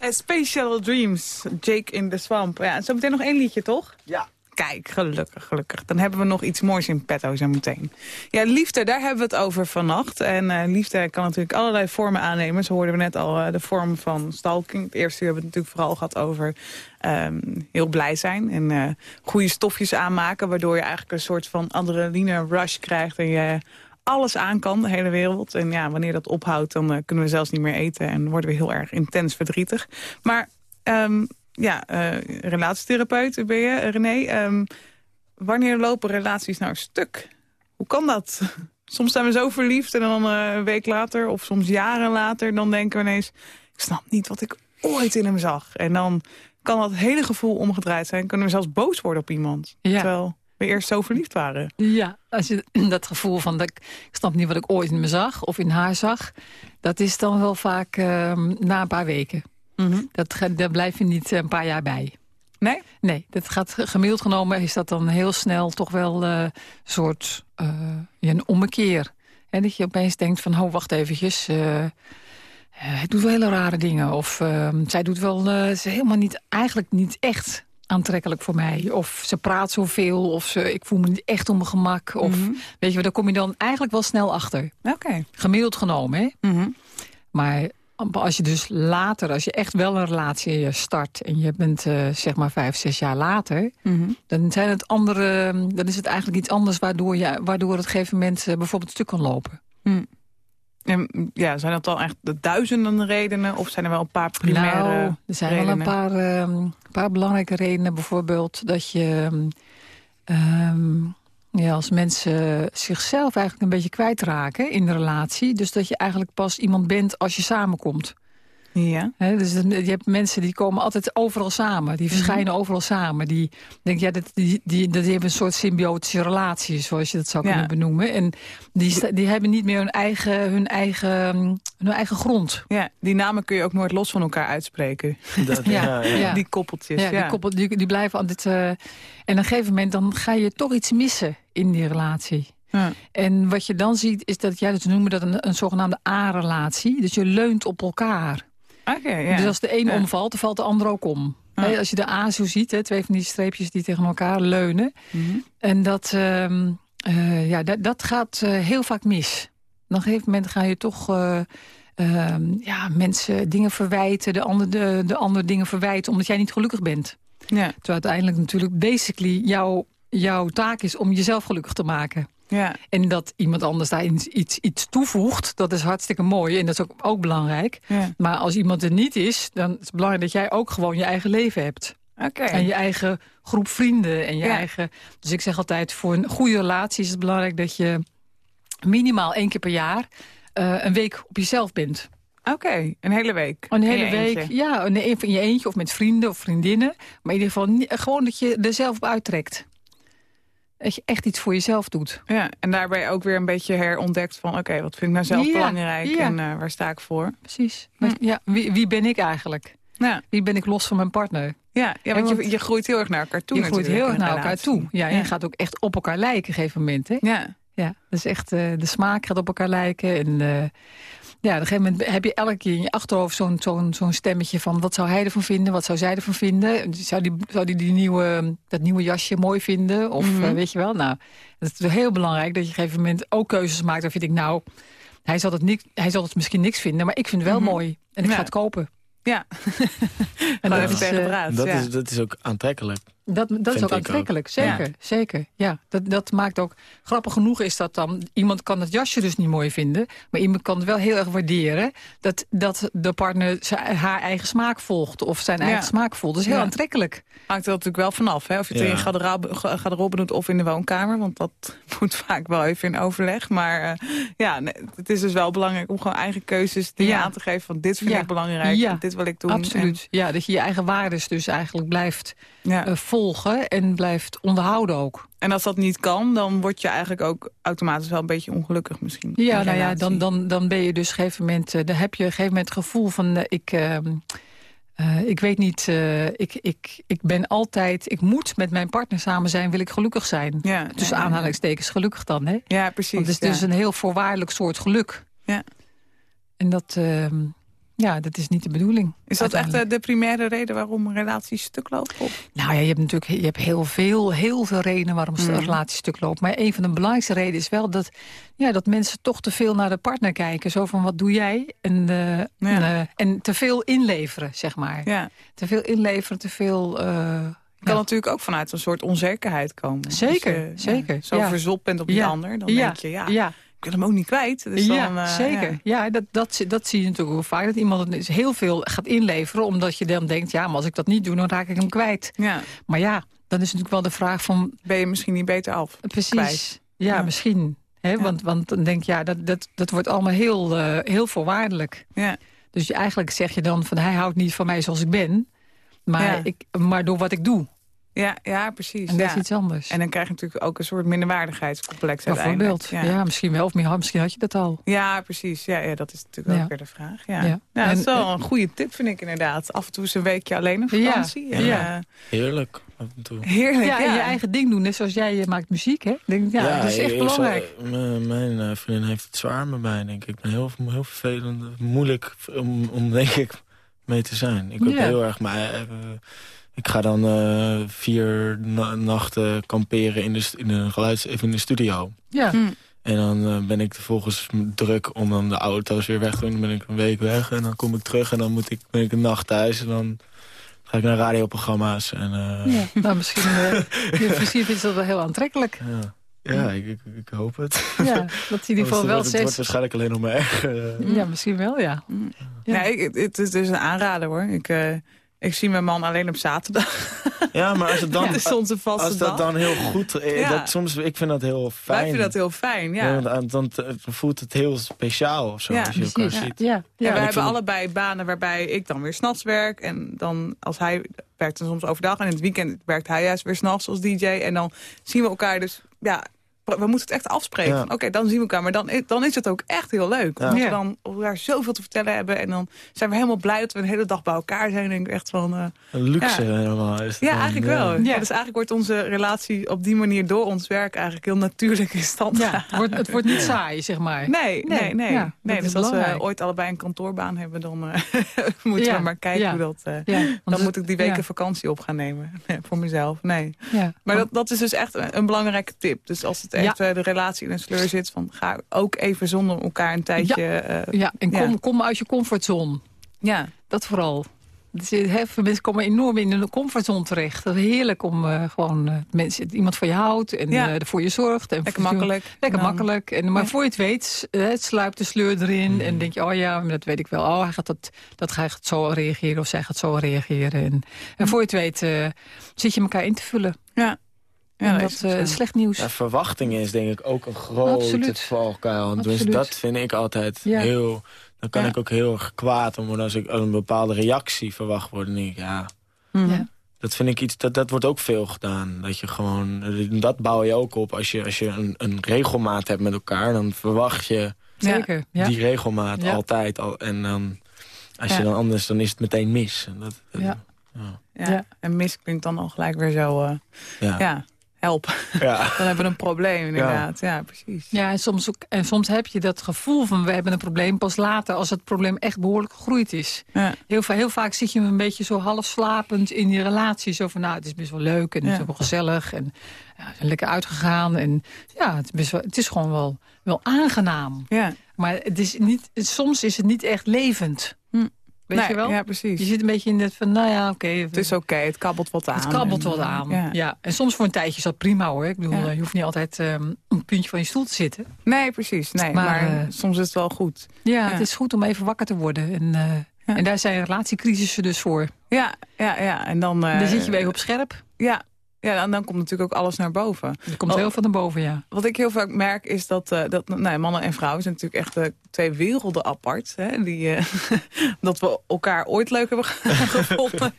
Space Shuttle Dreams, Jake in the Swamp. Ja, zo meteen nog één liedje, toch? Ja. Kijk, gelukkig, gelukkig. Dan hebben we nog iets moois in petto zo meteen. Ja, liefde, daar hebben we het over vannacht. En eh, liefde kan natuurlijk allerlei vormen aannemen. Zo hoorden we net al eh, de vorm van stalking. Het eerste uur hebben we het natuurlijk vooral gehad over ehm, heel blij zijn. En goede stofjes aanmaken. Waardoor je eigenlijk een soort van adrenaline rush krijgt. En je alles aan kan, de hele wereld. En ja, wanneer dat ophoudt, dan eh, kunnen we zelfs niet meer eten. En worden we heel erg intens verdrietig. Maar ehm, ja, eh, relatietherapeut ben je, René. Ehm, wanneer lopen relaties nou stuk? Hoe kan dat? Soms zijn we zo verliefd en dan eh, een week later... of soms jaren later, dan denken we ineens... ik snap niet wat ik ooit in hem zag. En dan kan dat hele gevoel omgedraaid zijn. Kunnen we zelfs boos worden op iemand. Ja. Terwijl we eerst zo verliefd waren. Ja, als je dat gevoel van dat ik, snap niet wat ik ooit in me zag of in haar zag, dat is dan wel vaak ehm, na een paar weken. Dat, ga- daar blijf je niet een paar jaar bij. Nee? Nee, dat gaat gemiddeld genomen is dat dan heel snel toch wel eh, een soort eh, ja, een ommekeer. En dat je opeens denkt van, oh, wacht eventjes. eh eh, hij doet wel hele rare dingen. Of ehm, zij doet wel, eh, ze helemaal niet, eigenlijk niet echt aantrekkelijk voor mij. Of ze praat zoveel, of ze, ik voel me niet echt op mijn gemak. Of weet je, daar kom je dan eigenlijk wel snel achter. Oké. Gemiddeld genomen, hè? Mhm. Maar als je dus later, als je echt wel een relatie start... en je bent eh, zeg maar vijf, zes jaar later... Mhm. dan, zijn het andere, dan is het eigenlijk iets anders... waardoor, je, waardoor het gegeven moment eh, bijvoorbeeld stuk kan lopen. En, ja, zijn dat dan echt de duizenden redenen? Of zijn er wel een paar primaire nou, er zijn wel een paar, ehm, paar belangrijke redenen. Bijvoorbeeld dat je... ehm, ja, als mensen zichzelf eigenlijk een beetje kwijtraken in de relatie. Dus dat je eigenlijk pas iemand bent als je samenkomt. Ja. Hè, dus dan- je hebt mensen die komen altijd overal samen. Die verschijnen overal samen. Die, denk, ja, dat, die, die, die hebben een soort symbiotische relatie, zoals je dat zou Ja. kunnen benoemen. En die, die hebben niet meer hun eigen, hun, eigen, hun eigen grond. ja, die namen kun je ook nooit los van elkaar uitspreken. Dat, Ja, ja, ja. ja. Die koppeltjes. Ja, Ja, Die, koppel, die, die blijven altijd... eh, en op een gegeven moment dan ga je toch iets missen in die relatie. Ja. En wat je dan ziet is dat, ja, dat noemen dat een, een zogenaamde A-relatie. Dus je leunt op elkaar. Ja. Dus als de een Ja. omvalt, dan valt de ander ook om. Ja. Als je de A zo ziet, hè, twee van die streepjes die tegen elkaar leunen. Mhm. En dat, ehm, eh, ja, dat, gaat eh, heel vaak mis. Op een gegeven moment ga je toch eh, ehm, ja, mensen dingen verwijten... De ander, de, de ander dingen verwijten omdat jij niet gelukkig bent. ja, Terwijl uiteindelijk natuurlijk basically jouw, jouw taak is om jezelf gelukkig te maken. Ja, En dat iemand anders daar iets, iets toevoegt, dat is hartstikke mooi. En dat is ook, ook belangrijk. ja. Maar als iemand er niet is, dan is het belangrijk dat jij ook gewoon je eigen leven hebt. En je eigen groep vrienden. En je Ja. eigen, dus ik zeg altijd, voor een goede relatie is het belangrijk dat je minimaal één keer per jaar eh, een week op jezelf bent. Oké, een hele week. Een hele week, eentje. ja, in je eentje of met vrienden of vriendinnen. Maar in ieder geval gewoon dat je er zelf op uittrekt. Dat je echt iets voor jezelf doet. Ja, en daarbij ook weer een beetje herontdekt van... oké, wat vind ik nou zelf Ja, belangrijk ja. en eh, waar sta ik voor? Precies. Maar, ja, wie, wie ben ik eigenlijk? Ja, Wie ben ik los van mijn partner? ja, ja want, je, je groeit heel erg naar elkaar toe je groeit heel erg naar elkaar toe. Ja, en je gaat ook echt op elkaar lijken op een gegeven moment. Hè? Ja, Ja, dus echt eh, de smaak gaat op elkaar lijken. En eh, ja, op een gegeven moment heb je elke keer in je achterhoofd zo'n zo'n zo'n stemmetje van... wat zou hij ervan vinden, wat zou zij ervan vinden? Zou die, zou die, die nieuwe, dat nieuwe jasje mooi vinden? Of Mhm. eh, weet je wel, nou, het is heel belangrijk dat je op een gegeven moment ook keuzes maakt. Dan vind ik, nou, hij zal het, niet, hij zal het misschien niks vinden, maar ik vind het wel mooi. En ik Ja. ga het kopen. ja. En dat is, tegen de draad. Dat, ja. is, dat is ook aantrekkelijk. Dat, dat is ook aantrekkelijk, zeker. Ja. zeker. Ja, dat, dat maakt ook... Grappig genoeg is dat dan... Iemand kan het jasje dus niet mooi vinden... maar iemand kan het wel heel erg waarderen... dat, dat de partner zijn- haar eigen smaak volgt... of zijn Ja. eigen smaak volgt. Dat is heel Ja. aantrekkelijk. Hangt er natuurlijk wel vanaf, hè? of je het in Ja. je garderobe, ga- garderobe doet of in de woonkamer. Want dat moet vaak wel even in overleg. Maar eh, ja, nee, het is dus wel belangrijk om gewoon eigen keuzes Ja. aan te geven. Van dit vind Ja. ik belangrijk, Ja. dit wil ik doen. Absoluut. Ja, dat je je eigen waardes dus eigenlijk blijft ja. eh, volgen... en blijft onderhouden ook. en als dat niet kan, dan word je eigenlijk ook automatisch wel een beetje ongelukkig misschien. Ja, nou ja, dan, dan, dan ben je dus gegeven moment... eh, dan heb je een gegeven moment het gevoel van... eh, ik, eh, ik weet niet, ik, ik, ik ben altijd... Ik moet met mijn partner samen zijn, wil ik gelukkig zijn. Ja, ja. aanhalingstekens gelukkig dan, hè? Ja, precies. Want het is ja. dus een heel voorwaardelijk soort geluk. Ja. En dat, ehm, ja, dat is niet de bedoeling. Is dat echt eh, de primaire reden waarom een relatie stuk loopt? Of? Nou ja, je hebt natuurlijk je hebt heel veel, heel veel redenen waarom Mm. een relatie stuk loopt. Maar een van de belangrijkste redenen is wel dat, ja, dat mensen toch te veel naar de partner kijken. Zo van, wat doe jij? En, eh, en, eh, en te veel inleveren, zeg maar. Ja. Te veel inleveren, te veel... eh, kan ja. natuurlijk ook vanuit een soort onzekerheid komen. Zeker, je, zeker, Ja, zo ja. verzopt bent op die ander, dan denk je, ja, wil hem ook niet kwijt. Dus ja, dan, eh, zeker. ja. Ja, dat, dat, dat zie je natuurlijk wel vaak. Dat iemand dus heel veel gaat inleveren. Omdat je dan denkt, ja, maar als ik dat niet doe, dan raak ik hem kwijt. Ja. Maar ja, dan is natuurlijk wel de vraag van... Ben je misschien niet beter af? Precies. Ja, Ja. misschien. Hè? Ja. Want, want dan denk je, ja, dat, dat, dat wordt allemaal heel, eh, heel voorwaardelijk. Ja. Dus je, eigenlijk zeg je dan van, hij houdt niet van mij zoals ik ben. Maar, ik, maar door wat ik doe. Ja, ja, precies. En dat ja. is iets anders. En dan krijg je natuurlijk ook een soort minderwaardigheidscomplex Bijvoorbeeld. uiteindelijk. Ja. misschien wel. Of misschien had je dat al. Ja, precies. Ja, ja, dat is natuurlijk Ja. ook weer de vraag. Ja. Ja. Ja. dat is En- wel een goede tip, vind ik inderdaad. Af en toe eens een weekje alleen op Ja. vakantie. En, Ja. eh, Heerlijk, af en toe. heerlijk, Ja, ja. en je eigen ding doen. Net zoals jij je maakt muziek, hè? Denk, ja, dat is echt ik- belangrijk. Mijn eh, vriendin heeft het zwaar met mij, denk ik. Ik ben heel, heel vervelend, moeilijk om, om, denk ik, mee te zijn. Ik heb Ja. heel erg... Maar, eh, ik ga dan eh, vier na- nachten kamperen in de, in de geluids, even in de studio. Ja. Hm. En dan eh, ben ik vervolgens druk om dan de auto's weer weg te doen. Dan ben ik een week weg en dan kom ik terug en dan moet ik, ben ik een nacht thuis. En dan ga ik naar radioprogramma's. En, eh, Ja, nou, misschien, ja, misschien is dat wel heel aantrekkelijk. ja. Ja, ik, ik, ik hoop het. Ja, dat in ieder geval wel wordt- Het wordt steeds... waarschijnlijk alleen nog maar erger. eh. Ja, misschien wel, ja. Ja. Nee, het is dus een aanrader hoor. Ik, eh, ik zie mijn man alleen op zaterdag. Ja, maar als het dan... dat is onze vaste als dat dan heel goed... eh, Ja. Dat, soms, ik vind dat heel fijn. Wij vinden dat heel fijn, ja. Ja, want dan, dan voelt het heel speciaal of zo, Ja, als je elkaar Precies. ziet. Ja, En ja. wij hebben vind- allebei banen waarbij ik dan weer s'nachts werk. En dan als hij werkt dan soms overdag. En in het weekend werkt hij juist weer s'nachts als DJ. En dan zien we elkaar dus... Ja, we moeten het echt afspreken. Ja. Oké, dan zien we elkaar. Maar dan, dan is het ook echt heel leuk. Ja. Omdat we dan elkaar zoveel te vertellen hebben. En dan zijn we helemaal blij dat we een hele dag bij elkaar zijn. En denk ik echt van... eh, Een luxe Ja. helemaal. Is ja, dan, eigenlijk wel. ja. Ja. dus eigenlijk wordt onze relatie op die manier door ons werk... eigenlijk heel natuurlijk in stand Ja, gehouden. het wordt, het wordt niet saai, zeg maar. Nee, nee, Nee, nee. dus als we ooit allebei een kantoorbaan hebben... dan eh, moeten Ja, we maar kijken ja. hoe dat... eh, dan moet ik die weken ja, vakantie op gaan nemen. Nee, voor mezelf. Nee. ja. Maar dat, dat is dus echt een, een belangrijke tip. Dus als het echt eh, de relatie in een sleur zit... Van, ga ook even zonder elkaar een tijdje... eh, Ja, en kom, Ja. kom uit je comfortzone. ja. Dat vooral. Dus, eh, mensen komen enorm in een comfortzone terecht. Dat is heerlijk om gewoon mensen, iemand van je houdt en Ja. ervoor je zorgt. En Lekker voor- makkelijk. Lekker makkelijk. En, maar Ja. voor je het weet, het sluipt de sleur erin. En denk je, oh ja, dat weet ik wel. Oh, hij gaat dat, dat gaat zo reageren of zij gaat zo reageren. En, en voor je het weet zit je elkaar in te vullen. Ja. Ja, en dat is eh, is slecht nieuws. Ja, verwachtingen is denk ik ook een grote Absoluut. valkuil. Dus Absoluut. dat vind ik altijd Ja. heel... Dan kan Ja. ik ook heel erg kwaad om worden als ik een bepaalde reactie verwacht word. Dan denk ik, ja, Mhm. Ja. dat vind ik iets, dat, dat wordt ook veel gedaan. Dat je gewoon, dat bouw je ook op. Als je, als je een, een regelmaat hebt met elkaar, dan verwacht je. Zeker, ja. die regelmaat Ja. altijd. Al, en dan, als Ja. je dan anders, dan is het meteen mis. En dat, dat- Ja. ja. Ja. Ja. En mis klinkt dan al gelijk weer zo... eh, Ja. Help. Ja. Dan hebben we een probleem inderdaad. Ja, precies. Ja, en soms, ook, en soms heb je dat gevoel van we hebben een probleem pas later als het probleem echt behoorlijk gegroeid is. Ja. Heel, heel vaak zit je een beetje zo half slapend in die relatie. Zo van nou, het is best wel leuk en het is wel gezellig en ja, we zijn lekker uitgegaan. En ja, het is, best wel, het is gewoon wel, wel aangenaam. Ja. Maar het is niet, soms is het niet echt levend. Weet Nee, je wel? Ja, precies. Je zit een beetje in het van, nou ja, oké. Het is oké, het kabbelt wat aan. Het kabbelt En, eh, aan. Ja. Ja. En soms voor een tijdje is dat prima hoor. Ik bedoel, Ja. eh, je hoeft niet altijd op een puntje van je stoel te zitten. Nee, precies. Nee, maar Maar, eh, soms is het wel goed. Ja, het is goed om even wakker te worden. En, eh, en daar zijn relatiecrisissen dus voor. Ja, ja, ja. En dan, dan zit je weer op scherp. Ja, ja en dan komt natuurlijk ook alles naar boven. Er komt heel veel naar boven, ja. Wat ik heel vaak merk is dat, eh, dat nou, ja, mannen en vrouwen zijn natuurlijk echt eh, twee werelden apart. Hè? Die, eh, dat we elkaar ooit leuk hebben gevonden.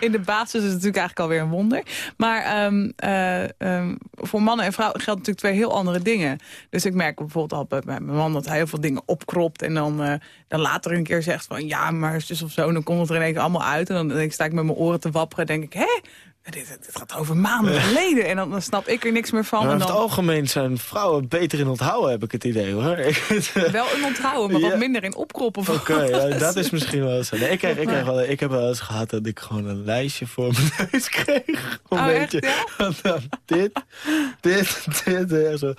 In de basis is het natuurlijk eigenlijk alweer een wonder. Maar ehm, eh, ehm, voor mannen en vrouwen geldt natuurlijk twee heel andere dingen. Dus ik merk bijvoorbeeld al bij mijn man dat hij heel veel dingen opkropt. En dan, dan later een keer zegt van ja, maar zus of zo. En dan komt het er in één keer allemaal uit. En dan sta ik met mijn oren te wapperen. denk ik, hè? Dit, dit gaat over maanden geleden. En dan, dan snap ik er niks meer van. En in dan, het algemeen zijn vrouwen beter in onthouden, heb ik het idee hoor. Wel in onthouden, maar Ja. wat minder in opkroppen. Oké, ja, dat is misschien wel zo. Nee, ik, krijg, ik, krijg wel, ik heb wel eens gehad dat ik gewoon een lijstje voor mijn neus kreeg. Een Oh, echt, beetje. ja? Dan dit, dit, dit. En zo.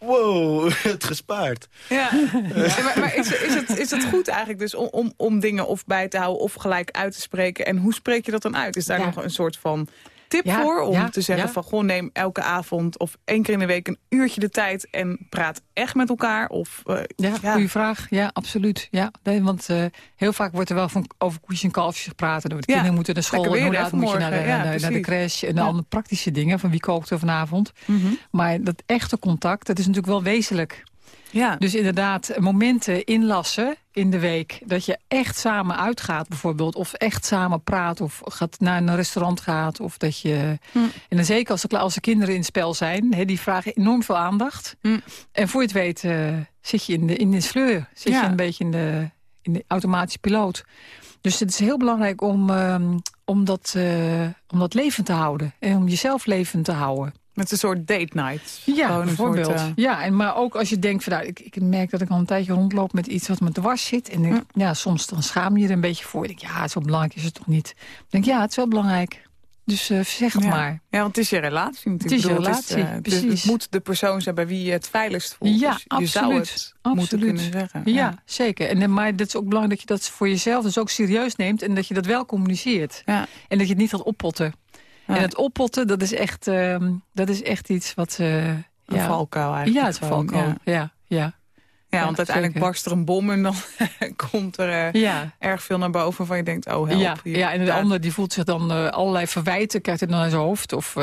Wow, het gespaard. Ja, Ja, maar, maar is, is, het, is het goed eigenlijk dus om, om, om dingen of bij te houden of gelijk uit te spreken? En hoe spreek je dat dan uit? Is daar Ja. nog een soort van tip Ja, voor? Om ja, te zeggen ja. van gewoon neem elke avond of één keer in de week een uurtje de tijd en praat echt met elkaar? Of, eh, Ja, goede vraag. Ja, absoluut. Ja, nee, want eh, heel vaak wordt er wel van over koetjes en kalfjes gepraat. En de kinderen moeten naar school. En hoe laat moet je naar de, naar naar de crash. En alle praktische dingen. Van wie kookt er vanavond. Mhm. Maar dat echte contact, dat is natuurlijk wel wezenlijk. Ja. Dus inderdaad, momenten inlassen in de week. Dat je echt samen uitgaat bijvoorbeeld. Of echt samen praat. Of gaat naar een restaurant gaat. Of dat je... Hm. En dan zeker als de, als de kinderen in het spel zijn. Die vragen enorm veel aandacht. Hm. En voor je het weet eh, zit je in de, in de sleur. Zit Ja. je een beetje in de, in de automatische piloot. Dus het is heel belangrijk om, ehm, om, dat, eh, om dat levend te houden. En om jezelf levend te houden. Met een soort date night. Ja, bijvoorbeeld. soort, eh, Ja, en maar ook als je denkt, van, nou, ik, ik merk dat ik al een tijdje rondloop met iets wat me dwars zit. En ja, soms dan schaam je er een beetje voor. Ik denk, ja, zo belangrijk is het toch niet. Ik denk, ja, het is wel belangrijk. Dus eh, zeg het ja. maar. Ja, want het is je relatie natuurlijk. Het is je bedoel, relatie, eh, dus precies. het moet de persoon zijn bij wie je het veiligst voelt. Ja, Dus je zou absoluut. het moeten Absoluut. kunnen zeggen. Ja, zeker. En, maar het is ook belangrijk dat je dat voor jezelf dus ook serieus neemt. En dat je dat wel communiceert. Ja. En dat je het niet gaat oppotten. Ja. En het oppotten, dat is echt, ehm, dat is echt iets wat... eh, Een ja, valkuil eigenlijk. ja, het valkuil. Ja. Ja, ja, Ja, want uiteindelijk zeker. barst er een bom en dan komt er eh, erg veel naar boven van je denkt, oh help. Ja, hier. ja, en de ander die voelt zich dan eh, allerlei verwijten, krijgt het dan in zijn hoofd. Of,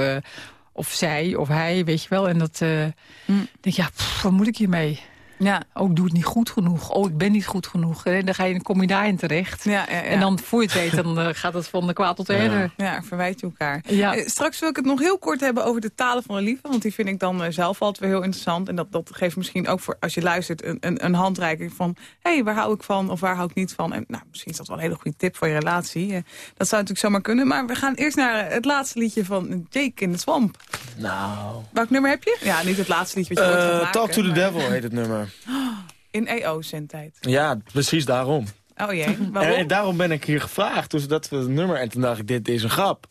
of zij, of hij, weet je wel. En dat Hm. denk je, ja, pff, wat moet ik hiermee? Ja, Oh, ik doe het niet goed genoeg. Oh, ik ben niet goed genoeg. En dan, ga je, dan kom je daarin terecht. ja, ja, ja. En dan, voor je het weet, dan eh, gaat het van de kwaad tot de Ja. verwijt je elkaar. Ja. Eh, Straks wil ik het nog heel kort hebben over de talen van de liefde. Want die vind ik dan eh, zelf altijd weer heel interessant. En dat, dat geeft misschien ook voor, als je luistert, een, een, een handreiking van... hé, hey, waar hou ik van of waar hou ik niet van? En nou, misschien is dat wel een hele goede tip voor je relatie. Eh, dat zou natuurlijk zomaar kunnen. Maar we gaan eerst naar eh, het laatste liedje van Jake in de Swamp. Nou... Welk nummer heb je? Ja, niet het laatste liedje wat je Eh, maken, Talk to the maar Devil heet het nummer. In EO-zendtijd. Ja, precies daarom. Oh jee, waarom? En, en daarom ben ik hier gevraagd. Dus dat was het nummer. En toen dacht ik, dit is een grap.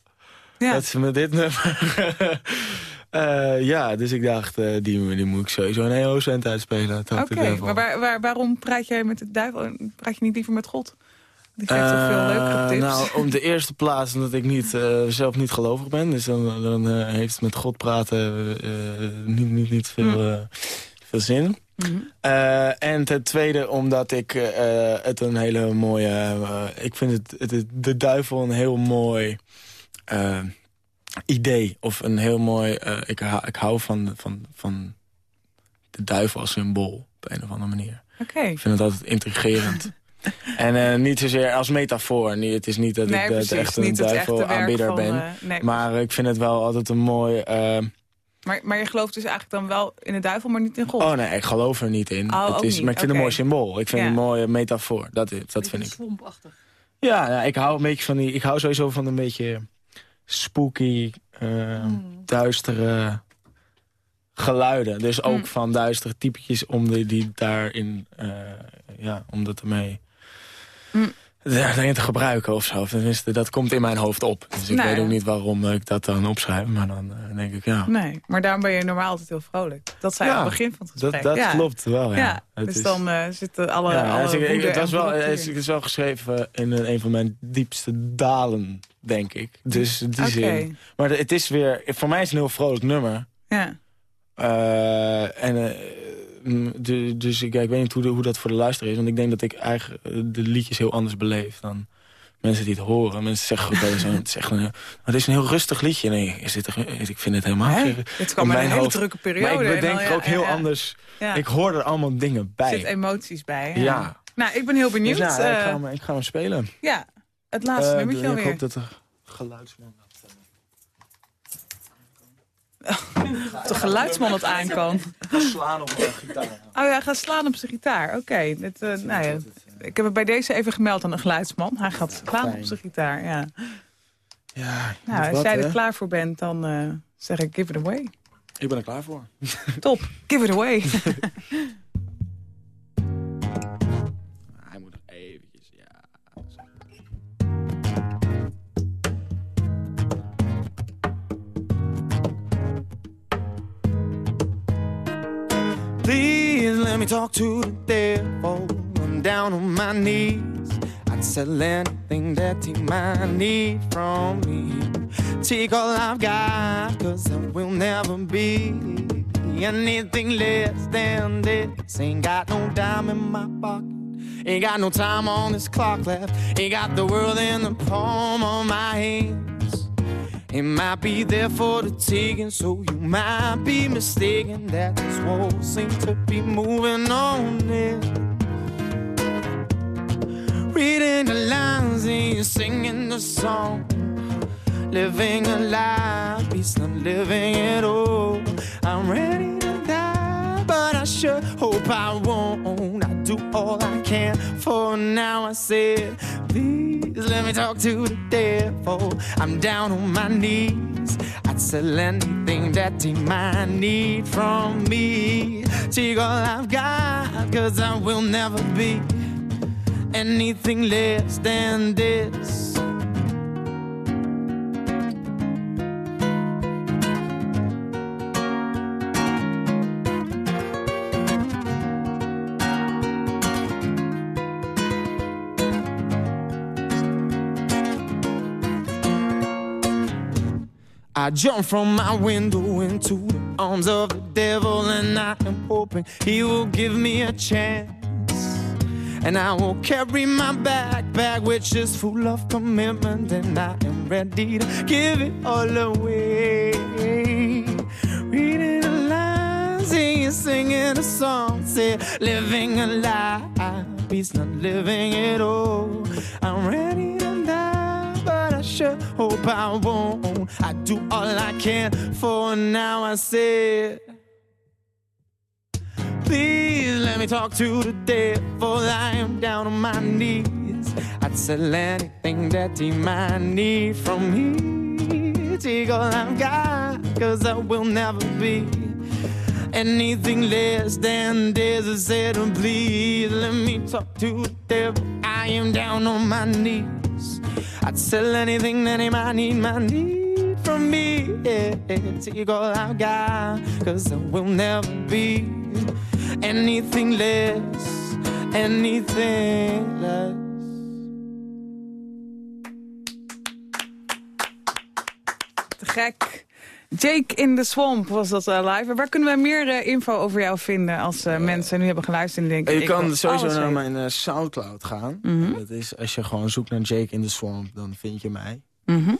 ja. Dat ze met dit nummer... Eh, ja, dus ik dacht, eh, die, die moet ik sowieso een EO-cent uitspelen. Talk Oké, maar waar, waar, waarom praat jij met de duivel? Praat je niet liever met God? Die geeft toch veel Eh, leukere tips? Nou, om de eerste plaats omdat ik niet, eh, zelf niet gelovig ben. Dus dan, dan eh, heeft met God praten eh, niet, niet, niet veel, Hm. Eh, zin. Mhm. Eh, en ten tweede omdat ik eh, het een hele mooie... eh, ik vind het, het, de duivel een heel mooi eh, idee. Of een heel mooi... eh, ik, hou, ik hou van, van, van de duivel als symbool op een of andere manier. Ik vind het altijd intrigerend. en eh, niet zozeer als metafoor. Nee, het is niet dat Nee, ik precies. echte werk duivelaanbidder van, ben. eh, nee, maar ik vind het wel altijd een mooi... maar, maar je gelooft dus eigenlijk dan wel in de duivel, maar niet in God? oh nee, ik geloof er niet in. Oh, het ook is, niet. Maar ik vind het een mooi symbool. Ik vind Ja. het een mooie metafoor. Dat, is, dat vind ik. Ja, ja, ik hou een beetje van die. Ik hou sowieso van een beetje spooky, eh, Hmm. duistere geluiden. Dus ook Mm. van duistere typetjes om de, die daarin, eh, ja, om dat ermee Mm. Te gebruiken of zo. Tenminste, dat komt in mijn hoofd op. Dus ik Nou weet ook niet waarom ik dat dan opschrijf. Maar dan eh, denk ik, ja, Nee, maar daarom ben je normaal altijd heel vrolijk. Dat zei Ja, aan het begin van het dat, gesprek. dat ja. klopt wel. Ja, Ja, Het dus is- dan eh, zitten alle, ja, alle het, was wel, het is- wel geschreven in een, van mijn diepste dalen, denk ik. Dus die zin. Maar het is weer, voor mij is het een heel vrolijk nummer. Ja. Eh, en, de- dus ik, ja, ik weet niet hoe, de- hoe dat voor de luisteraar is. Want ik denk dat ik eigenlijk eh, de liedjes heel anders beleef dan mensen die het horen. Mensen zeggen eens, het is echt een, het is een heel rustig liedje. Nee, is dit, er- ik vind het helemaal Hè? Het kwam in een mijn hele hoofd. drukke periode. Maar ik en bedenk er ja, ook heel ja, anders. Ja. Ik hoor er allemaal dingen Er bij. zitten emoties bij. Ja. Ja. Nou, ik ben heel benieuwd. Dus nou, ik, eh, ga hem, ik ga hem spelen. ja, het laatste nummertje ik hoop dat de geluidsman... de geluidsman het aan kan. slaan op mijn gitaar. Oh ja, ga slaan op zijn gitaar. Oké, dit, eh, nou ja, ik heb het bij deze even gemeld aan een geluidsman. Hij gaat slaan op zijn gitaar, ja. Ja, Nou, als wat, jij er hè? klaar voor bent, dan eh, zeg ik give it away. Ik ben er klaar voor. Top, give it away. talk to the devil. I'm down on my knees. I'd sell anything that he might need from me. Take all I've got, cause I will never be anything less than this. Ain't got no dime in my pocket. Ain't got no time on this clock left. Ain't got the world in the palm of my hands. It might be there for the taking, so you might be mistaken that this world seems to be moving on. Yeah. Reading the lines and singing the song. Living a life, peace, not living it all. I'm ready to die, but I sure hope I won't. I do all I can for now. I said, please let me talk to the devil. I'm down on my knees. I'd sell anything that he might need from me. Take all I've got, cause I will never be anything less than this. I jump from my window into the arms of the devil, and I am hoping he will give me a chance. And I will carry my backpack, which is full of commitment, and I am ready to give it all away. Reading the lines, singing, singing a song, say, living a lie, he's not living it all. I'm ready but I sure hope I won't. I do all I can for now. I said. Please let me talk to the devil. I am down on my knees. I'd sell anything that he might need from me. Take all I've got, cause I will never be anything less than this. I said, oh, please let me talk to the devil. I am down on my knees. I'd sell anything that he might need, might need from me. Yeah, take all I've got, cause I will never be anything less, anything less. Te gek. Jake in the Swamp was dat eh, live. Waar kunnen we meer eh, info over jou vinden als eh, mensen nu hebben geluisterd en denken... Je kan sowieso naar weten. mijn Soundcloud gaan. Mhm. Dat is, als je gewoon zoekt naar Jake in the Swamp, dan vind je mij. Mhm.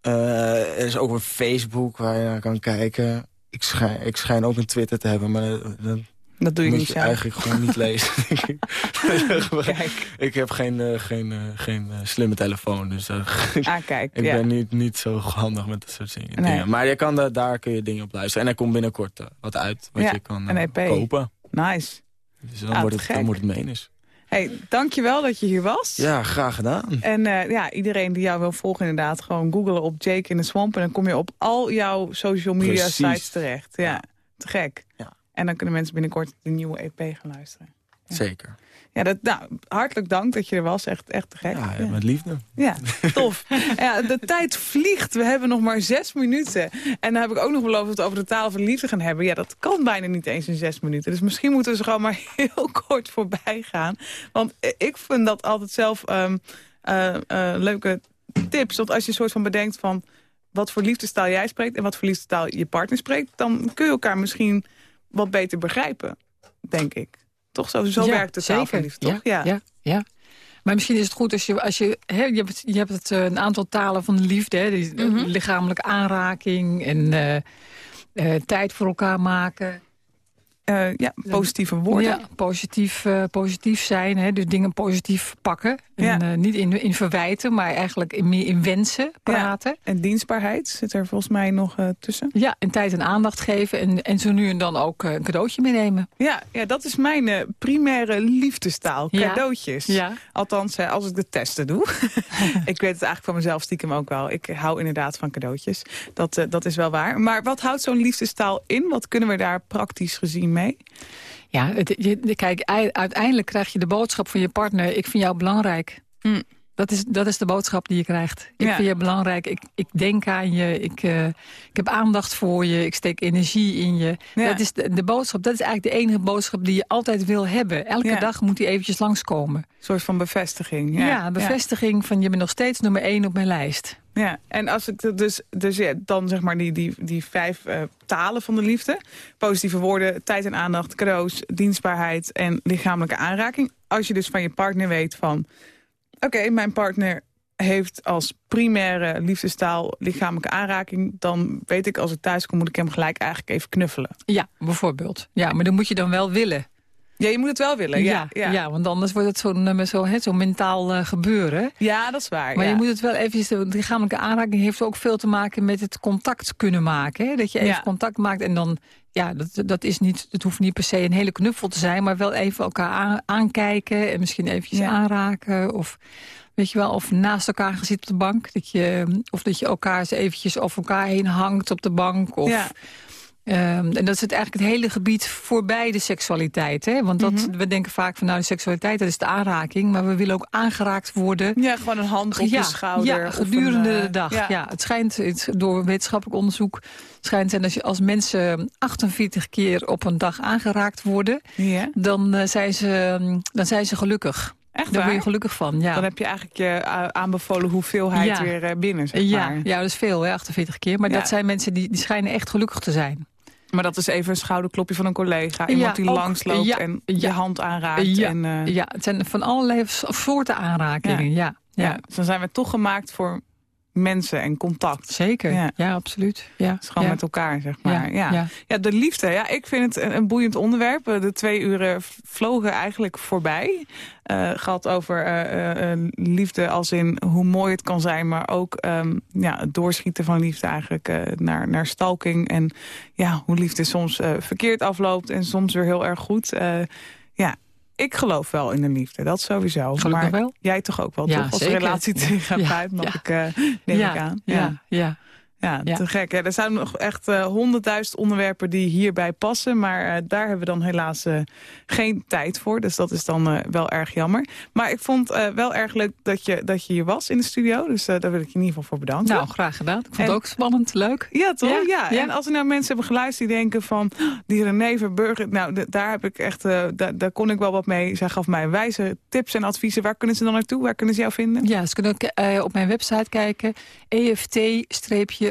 Er is ook een Facebook waar je naar kan kijken. Ik schijn, ik schijn ook een Twitter te hebben, maar dat, dat doe je moet niet je zo. eigenlijk gewoon niet lezen. Kijk, ik heb geen, eh, geen, eh, geen eh, slimme telefoon, dus ah, kijk. ik ja. ben niet, niet zo handig met dat soort dingen. Nee. Maar je kan da- daar kun je dingen op luisteren. En er komt binnenkort wat uit wat Ja, je kan een EP. kopen. Nice. Dus dan, Ah, wordt het, dan wordt het menens. Hey, dankjewel dat je hier was. Ja, graag gedaan. En ja, iedereen die jou wil volgen inderdaad, gewoon googlen op Jake in the Swamp. En dan kom je op al jouw social media Precies. sites terecht. Ja, Ja. te gek. Ja. En dan kunnen mensen binnenkort de nieuwe EP gaan luisteren. Zeker. Ja, dat, nou, hartelijk dank dat je er was. Echt, echt te gek. Ja, Ja. met liefde. Ja, tof. Ja, de tijd vliegt. We hebben nog maar zes minuten. En dan heb ik ook nog beloofd dat we het over de taal van liefde gaan hebben. Ja, dat kan bijna niet eens in zes minuten. Dus misschien moeten we ze gewoon maar heel kort voorbij gaan. Want ik vind dat altijd zelf eh, eh, leuke tips. Want als je een soort van bedenkt van... wat voor liefdestaal jij spreekt en wat voor liefdestaal je partner spreekt... dan kun je elkaar misschien wat beter begrijpen, denk ik. Toch zo, zo Ja, werkt de taal van liefde, toch? Ja, ja. ja. Maar misschien is het goed als je... Als je, hè, je, hebt, je hebt het, eh, een aantal talen van de liefde. Hè, die, eh, Mhm. Lichamelijke aanraking en eh, tijd voor elkaar maken. Ja, positieve woorden. Ja, positief, positief zijn. Hè, dus dingen positief pakken. En, Ja. eh, niet in, in verwijten, maar eigenlijk in, meer in wensen praten. En dienstbaarheid zit er volgens mij nog eh, tussen. Ja, en tijd en aandacht geven. En, en zo nu en dan ook eh, een cadeautje meenemen. Ja, ja dat is mijn primaire liefdestaal. Cadeautjes. Ja. Althans, als ik de testen doe. ik weet het eigenlijk van mezelf stiekem ook wel. Ik hou inderdaad van cadeautjes. Dat, dat is wel waar. Maar wat houdt zo'n liefdestaal in? Wat kunnen we daar praktisch gezien mee? Ja, je, kijk, ei- uiteindelijk krijg je de boodschap van je partner... ik vind jou belangrijk. Mm. Dat, is, dat is de boodschap die je krijgt. Ik Ja. vind je belangrijk, ik, ik denk aan je, ik, eh, ik heb aandacht voor je... ik steek energie in je. Ja. Dat is de, de boodschap, dat is eigenlijk de enige boodschap die je altijd wil hebben. Elke Ja. dag moet die eventjes langskomen. Een soort van bevestiging. Ja, bevestiging van je bent nog steeds nummer één op mijn lijst. Ja, en als ik dat dus, dus ja, dan zeg maar die, die, die vijf eh, talen van de liefde. Positieve woorden, tijd en aandacht, cadeaus, dienstbaarheid en lichamelijke aanraking. Als je dus van je partner weet van... Oké, mijn partner heeft als primaire liefdestaal lichamelijke aanraking... dan weet ik als ik thuis kom moet ik hem gelijk eigenlijk even knuffelen. Ja, bijvoorbeeld. Ja, maar dan moet je dan wel willen. Ja, je moet het wel willen. Ja, ja, ja. want anders wordt het zo'n eh, zo, hè, zo'n mentaal eh, gebeuren. Ja, dat is waar. Maar ja. je moet het wel even, de lichamelijke aanraking heeft ook veel te maken met het contact kunnen maken. Hè? Dat je even contact maakt en dan, ja, dat, dat is niet, het hoeft niet per se een hele knuffel te zijn, maar wel even elkaar aan- aankijken en misschien eventjes aanraken of, weet je wel, of naast elkaar gaan zitten op de bank. Dat je, of dat je elkaar eens eventjes over elkaar heen hangt op de bank of... Ja. Ehm, en dat is het eigenlijk het hele gebied voorbij de seksualiteit. Hè? Want dat, Mhm. we denken vaak van nou, de seksualiteit dat is de aanraking. Maar we willen ook aangeraakt worden. Ja, gewoon een hand op ja, de schouder. ja, gedurende een, eh, de dag. ja. Ja. het schijnt het, door wetenschappelijk onderzoek... schijnt zijn als, je, als mensen 48 keer op een dag aangeraakt worden... Ja. dan, eh, zijn, ze, mm, dan zijn ze gelukkig. Echt Daar word je gelukkig van, ja. Dan heb je eigenlijk je eh, aanbevolen hoeveelheid Ja. weer binnen, zeg ja, maar. ja, dat is veel, hè, 48 keer. Maar Ja. dat zijn mensen die, die schijnen echt gelukkig te zijn. Maar dat is even een schouderklopje van een collega. Iemand Ja, die ook. langsloopt Ja, en je ja. hand aanraakt. Ja, En, eh, ja, het zijn van allerlei soorten aanrakingen, ja. ja, ja. Dus dan zijn we toch gemaakt voor mensen en contact. Zeker, Ja. ja, absoluut. Ja, Het is gewoon ja. met elkaar, zeg maar. Ja, ja. ja. de liefde. Ja, ik vind het een, een boeiend onderwerp. Eh, De twee uren vlogen eigenlijk voorbij. Eh gehad over eh, liefde als in hoe mooi het kan zijn... maar ook ehm, ja, het doorschieten van liefde eigenlijk naar, naar stalking. En ja, hoe liefde soms verkeerd afloopt en soms weer heel erg goed. Ja, ik geloof wel in de liefde, dat sowieso. Gelukkig maar wel. jij toch ook wel, Ja, toch? Als zeker. relatietherapeut mag Ja. ik, eh neem ik aan. Ja, ja. Ja, Ja. te gek. Hè? Er zijn nog echt eh, honderdduizend onderwerpen die hierbij passen. Maar eh, daar hebben we dan helaas eh, geen tijd voor. Dus dat is dan wel erg jammer. Maar ik vond wel erg leuk dat je, dat je hier was in de studio. Dus daar wil ik je in ieder geval voor bedanken. Nou, graag gedaan. Ik vond het ook spannend, leuk. Ja, toch? Ja, Ja, ja. En als er nou mensen hebben geluisterd die denken van... "Oh, die René Verburger, nou, daar heb ik echt... daar, daar kon ik wel wat mee. Zij gaf mij wijze tips en adviezen. Waar kunnen ze dan naartoe? Waar kunnen ze jou vinden? Ja, ze kunnen ook op mijn website kijken.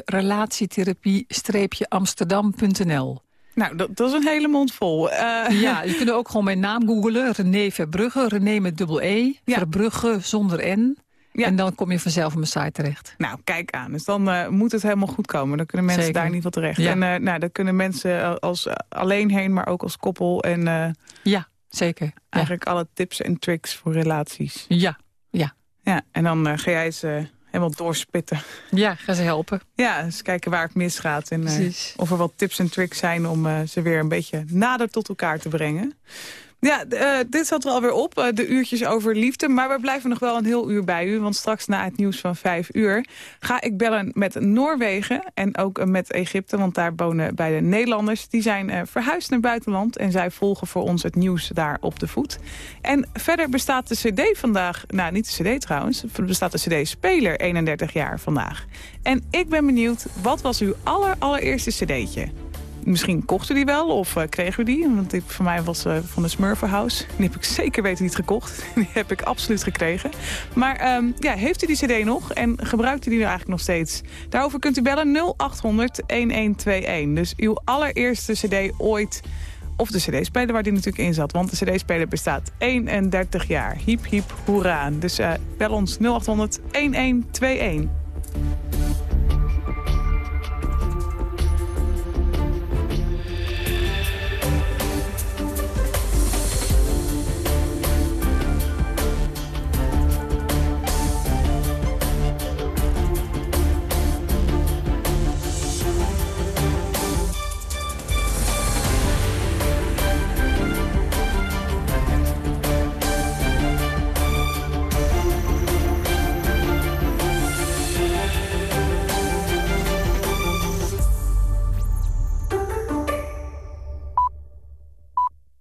EFT-relaatietherapie-amsterdam.nl Nou, dat, dat is een hele mond vol. Eh, Ja, je kunt ook gewoon mijn naam googelen. René Verbrugge. René met dubbel E. Ja. Verbrugge zonder N. Ja. En dan kom je vanzelf op mijn site terecht. Nou, kijk aan. Dus dan eh, moet het helemaal goed komen. Dan kunnen mensen Zeker. daar in ieder geval terecht. Ja. En eh, nou, dan kunnen mensen als alleen heen, maar ook als koppel. En Ja, zeker. Eigenlijk alle tips en tricks voor relaties. ja. ja. Ja, en dan ga jij ze helemaal doorspitten. ja ga ze helpen. Ja, eens kijken waar het misgaat. En Precies. of er wat tips en tricks zijn om eh, ze weer een beetje nader tot elkaar te brengen. Ja, eh, dit zat er alweer op, eh, de uurtjes over liefde. Maar we blijven nog wel een heel uur bij u. Want straks na het nieuws van vijf uur ga ik bellen met Noorwegen. En ook eh, met Egypte, want daar wonen beide Nederlanders. Die zijn verhuisd naar buitenland. En zij volgen voor ons het nieuws daar op de voet. En verder bestaat de cd vandaag... Nou, niet de cd trouwens. Bestaat de cd-speler 31 jaar vandaag. En ik ben benieuwd, wat was uw aller, allereerste cd'tje? Misschien kocht u die wel of uh, kreeg u die. Want die van mij was uh, van de Smurfenhouse. Die heb ik zeker weten niet gekocht. Die heb ik absoluut gekregen. Maar um, ja, heeft u die cd nog? En gebruikt u die nu eigenlijk nog steeds? Daarover kunt u bellen 0800-1121. Dus uw allereerste cd ooit... Of de cd-speler waar die natuurlijk in zat. Want de cd-speler bestaat 31 jaar. Hiep, hiep, hoera. Dus uh, bel ons 0800-1121.